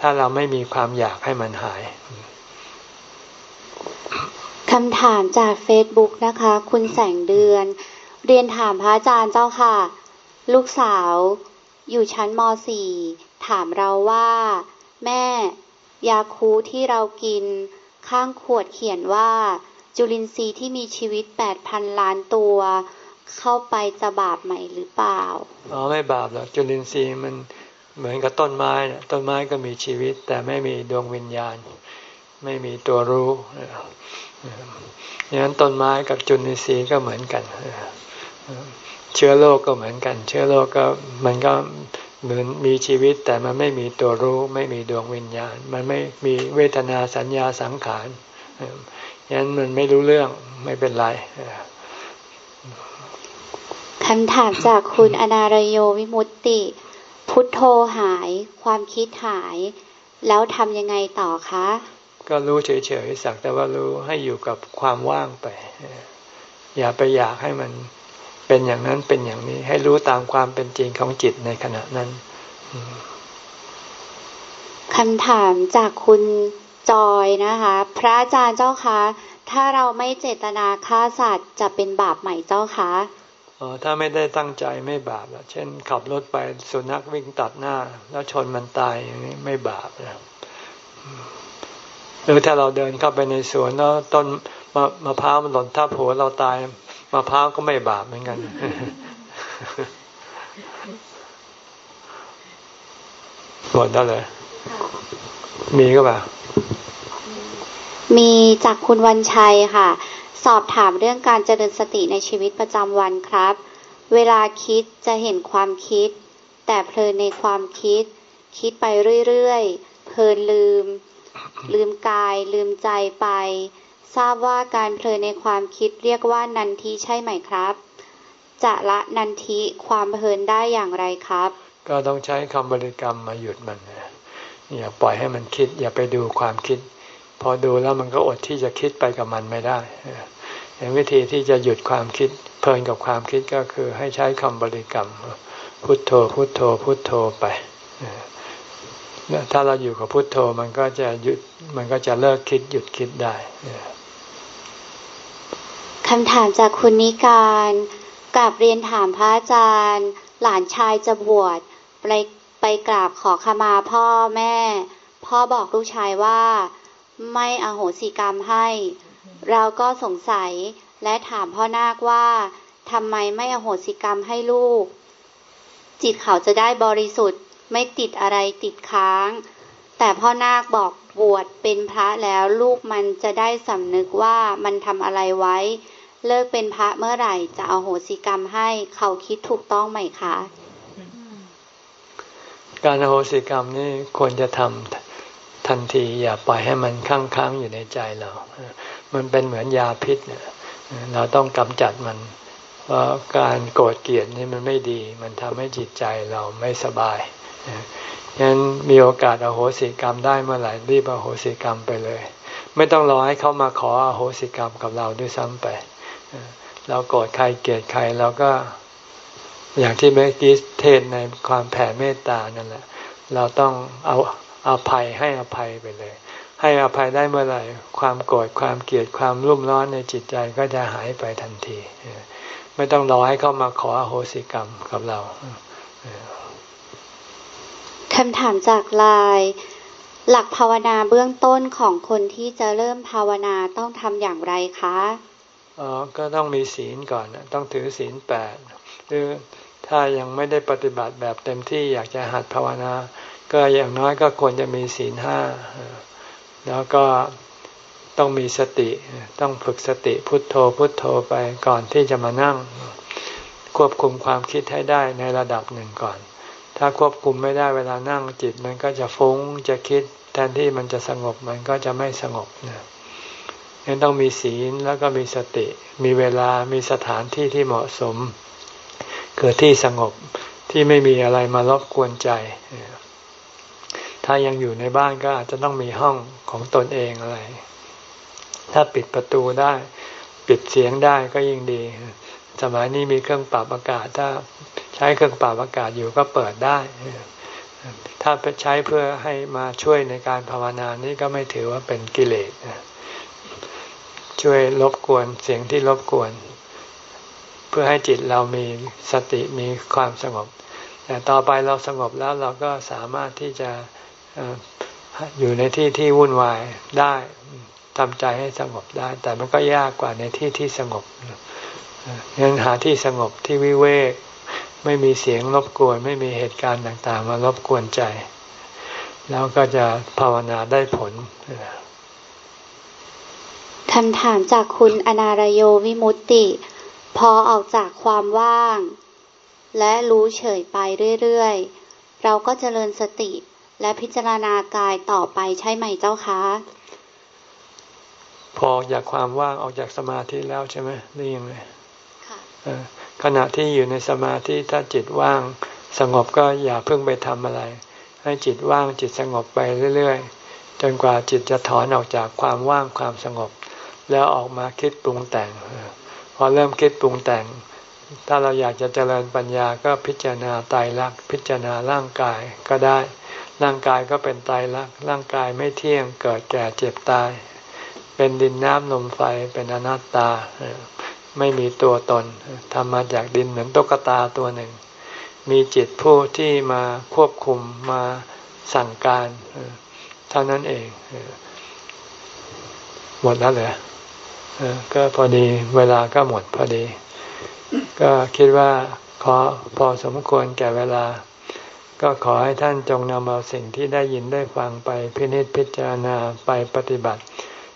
ถ้าเราไม่มีความอยากให้มันหาย คำถามจากเฟซบุ๊กนะคะ คุณแสงเดือน เรียนถามพระอาจารย์เจ้าค่ะ ลูกสาว อยู่ชั้นม .4 ถามเราว่า แม่ ยาคูที่เรากิน ข้างขวดเขียนว่า จุลินทรีย์ที่มีชีวิตแปดพันล้านตัว เข้าไปจะบาปไหมหรือเปล่า อ๋อ ไม่บาปหรอก จุลินทรีย์มันเหมือนกับต้นไม้ต้นไม้ก็มีชีวิต แต่ไม่มีดวงวิญญาณ ไม่มีตัวรู้ อย่างนั้นต้นไม้กับจุลินทรีย์ก็เหมือนกัน เชื้อโรคก็เหมือนกัน เชื้อโรคก็มันก็เหมือนมีชีวิตแต่มันไม่มีตัวรู้ ไม่มีดวงวิญญาณ มันไม่มีเวทนาสัญญาสังขารยันมันไม่รู้เรื่องไม่เป็นไรคำถามจากคุณอนารโยวิมุตติ พุทโธหาย ความคิดหาย แล้วทำยังไงต่อคะ ก็รู้เฉยๆสักแต่ว่ารู้ให้อยู่กับความว่างไป อย่าไปอยากให้มันเป็นอย่างนั้นเป็นอย่างนี้ ให้รู้ตามความเป็นจริงของจิตในขณะนั้นคำถามจากคุณจอยนะคะ พระอาจารย์เจ้าคะถ้าเราไม่เจตนาฆ่าสัตว์จะเป็นบาปไหมเจ้าคะอ๋อถ้าไม่ได้ตั้งใจไม่บาปเช่น ขับรถไปสุนัขวิ่งตัดหน้า แล้วชนมันตายอย่างนี้ไม่บาปนะ หรือถ้าเราเดินเข้าไปในสวนแล้วต้นมะมะพร้าวมันหล่นทับหัวเราตายมะพร้าวก็ไม่บาปเหมือนกัน หมดแล้วเลย มีก็บ่ามีจากคุณวันชัยค่ะ สอบถามเรื่องการเจริญสติในชีวิตประจำวันครับ เวลาคิดจะเห็นความคิด แต่เพลินในความคิด คิดไปเรื่อยๆ เพลินลืม ลืมกาย ลืมใจไป ทราบว่าการเพลินในความคิดเรียกว่านันทีใช่ไหมครับ จะละนันทีความเพลินได้อย่างไรครับ ก็ต้องใช้คำบริกรรมมาหยุดมันอย่าปล่อยให้มันคิด อย่าไปดูความคิด พอดูแล้วมันก็อดที่จะคิดไปกับมันไม่ได้อย่างวิธีที่จะหยุดความคิด เพลินกับความคิดก็คือให้ใช้คำบริกรรม พุทโธพุทโธพุทโธไป ถ้าเราอยู่กับพุทโธมันก็จะหยุดมันก็จะเลิกคิดหยุดคิดได้คำถามจากคุณนิการกับเรียนถามพระอาจารย์ หลานชายจะบวชไปไปกราบขอขมาพ่อแม่ พ่อบอกลูกชายว่าไม่อโหสิกรรมให้ เราก็สงสัยและถามพ่อนาคว่าทำไมไม่อโหสิกรรมให้ลูก จิตเขาจะได้บริสุทธิ์ ไม่ติดอะไรติดค้าง แต่พ่อนาคบอกบวชเป็นพระแล้วลูกมันจะได้สำนึกว่ามันทำอะไรไว้ เลิกเป็นพระเมื่อไหร่จะเอาโหสิกรรมให้เขาคิดถูกต้องไหมคะ การโหสิกรรมนี่ควรจะทำทันที อย่าปล่อยให้มันค้างค้างอยู่ในใจเรา มันเป็นเหมือนยาพิษเนี่ยเราต้องกำจัดมันเพราะการโกรธเกลียดนี่มันไม่ดี มันทำให้จิตใจเราไม่สบาย ฉะนั้นมีโอกาสอโหสิกรรมได้เมื่อไหร่รีบอโหสิกรรมไปเลย ไม่ต้องรอให้เขามาขออโหสิกรรมกับเราด้วยซ้ำไป เราโกรธใครเกลียดใครเราก็อย่างที่เมื่อกี้เทศในความแผ่เมตตานั่นแหละ เราต้องเอาอาภัยให้อภัยไปเลย ให้อภัยได้เมื่อไหร่ ความโกรธความเกลียดความรุ่มร้อนในจิตใจก็จะหายไปทันที ไม่ต้องรอให้เขามาขออโหสิกรรมกับเรา คำถามจากลายหลักภาวนาเบื้องต้นของคนที่จะเริ่มภาวนาต้องทำอย่างไรคะอ๋อก็ต้องมีศีลก่อนต้องถือศีลแปดหรือถ้ายังไม่ได้ปฏิบัติแบบเต็มที่อยากจะหัดภาวนา ก็อย่างน้อยก็ควรจะมีศีลห้าแล้วก็ต้องมีสติต้องฝึกสติพุทโธพุทโธไปก่อนที่จะมานั่ง ควบคุมความคิดให้ได้ในระดับหนึ่งก่อน ถ้าควบคุมไม่ได้เวลานั่งจิตมันก็จะฟุ้งจะคิดแทนที่มันจะสงบมันก็จะไม่สงบนะยังต้องมีศีลแล้วก็มีสติ มีเวลามีสถานที่ที่เหมาะสมคือที่สงบที่ไม่มีอะไรมารบกวนใจ ถ้ายังอยู่ในบ้านก็อาจจะต้องมีห้องของตนเองอะไร ถ้าปิดประตูได้ ปิดเสียงได้ก็ยิ่งดี สมัยนี้มีเครื่องปรับอากาศถ้า ใช้เครื่องปรับอากาศอยู่ก็เปิดได้ ถ้าไปใช้เพื่อให้มาช่วยในการภาวนานี้ก็ไม่ถือว่าเป็นกิเลสช่วยรบกวนเสียงที่รบกวน เพื่อให้จิตเรามีสติมีความสงบ แต่ต่อไปเราสงบแล้วเราก็สามารถที่จะอยู่ในที่ที่วุ่นวายได้ทำใจให้สงบได้ แต่มันก็ยากกว่าในที่ที่สงบงั้นหาที่สงบที่วิเวก ไม่มีเสียงรบกวน ไม่มีเหตุการณ์ต่างๆ มารบกวนใจ แล้วก็จะภาวนาได้ผลคำถามจากคุณอนารโยวิมุตติ พอออกจากความว่าง และรู้เฉยไปเรื่อยๆ เราก็เจริญสติและพิจารณากายต่อไปใช่ไหมเจ้าคะพอออกจากความว่างออกจากสมาธิแล้วใช่ไหมนี่ยังไง ขณะที่อยู่ในสมาธิถ้าจิตว่างสงบก็อย่าเพิ่งไปทำอะไร ให้จิตว่างจิตสงบไปเรื่อยๆ จนกว่าจิตจะถอนออกจากความว่างความสงบ แล้วออกมาคิดปรุงแต่ง พอเริ่มคิดปรุงแต่ง ถ้าเราอยากจะเจริญปัญญาก็พิจารณาตายรักพิจารณาร่างกายก็ได้ ร่างกายก็เป็นตายรักร่างกายไม่เที่ยงเกิดแก่เจ็บตาย เป็นดินน้ำนมไฟเป็นอนัตตา ไม่มีตัวตนทำมาจากดินเหมือนตุ๊กตาตัวหนึ่ง มีจิตผู้ที่มาควบคุมมาสั่งการเท่านั้นเองหมดแล้วเหรอก็พอดีเวลาก็หมดพอดี ก็คิดว่าขอพอสมควรแก่เวลา ก็ขอให้ท่านจงนำเอาสิ่งที่ได้ยินได้ฟังไปพินิจพิจารณาไปปฏิบัติ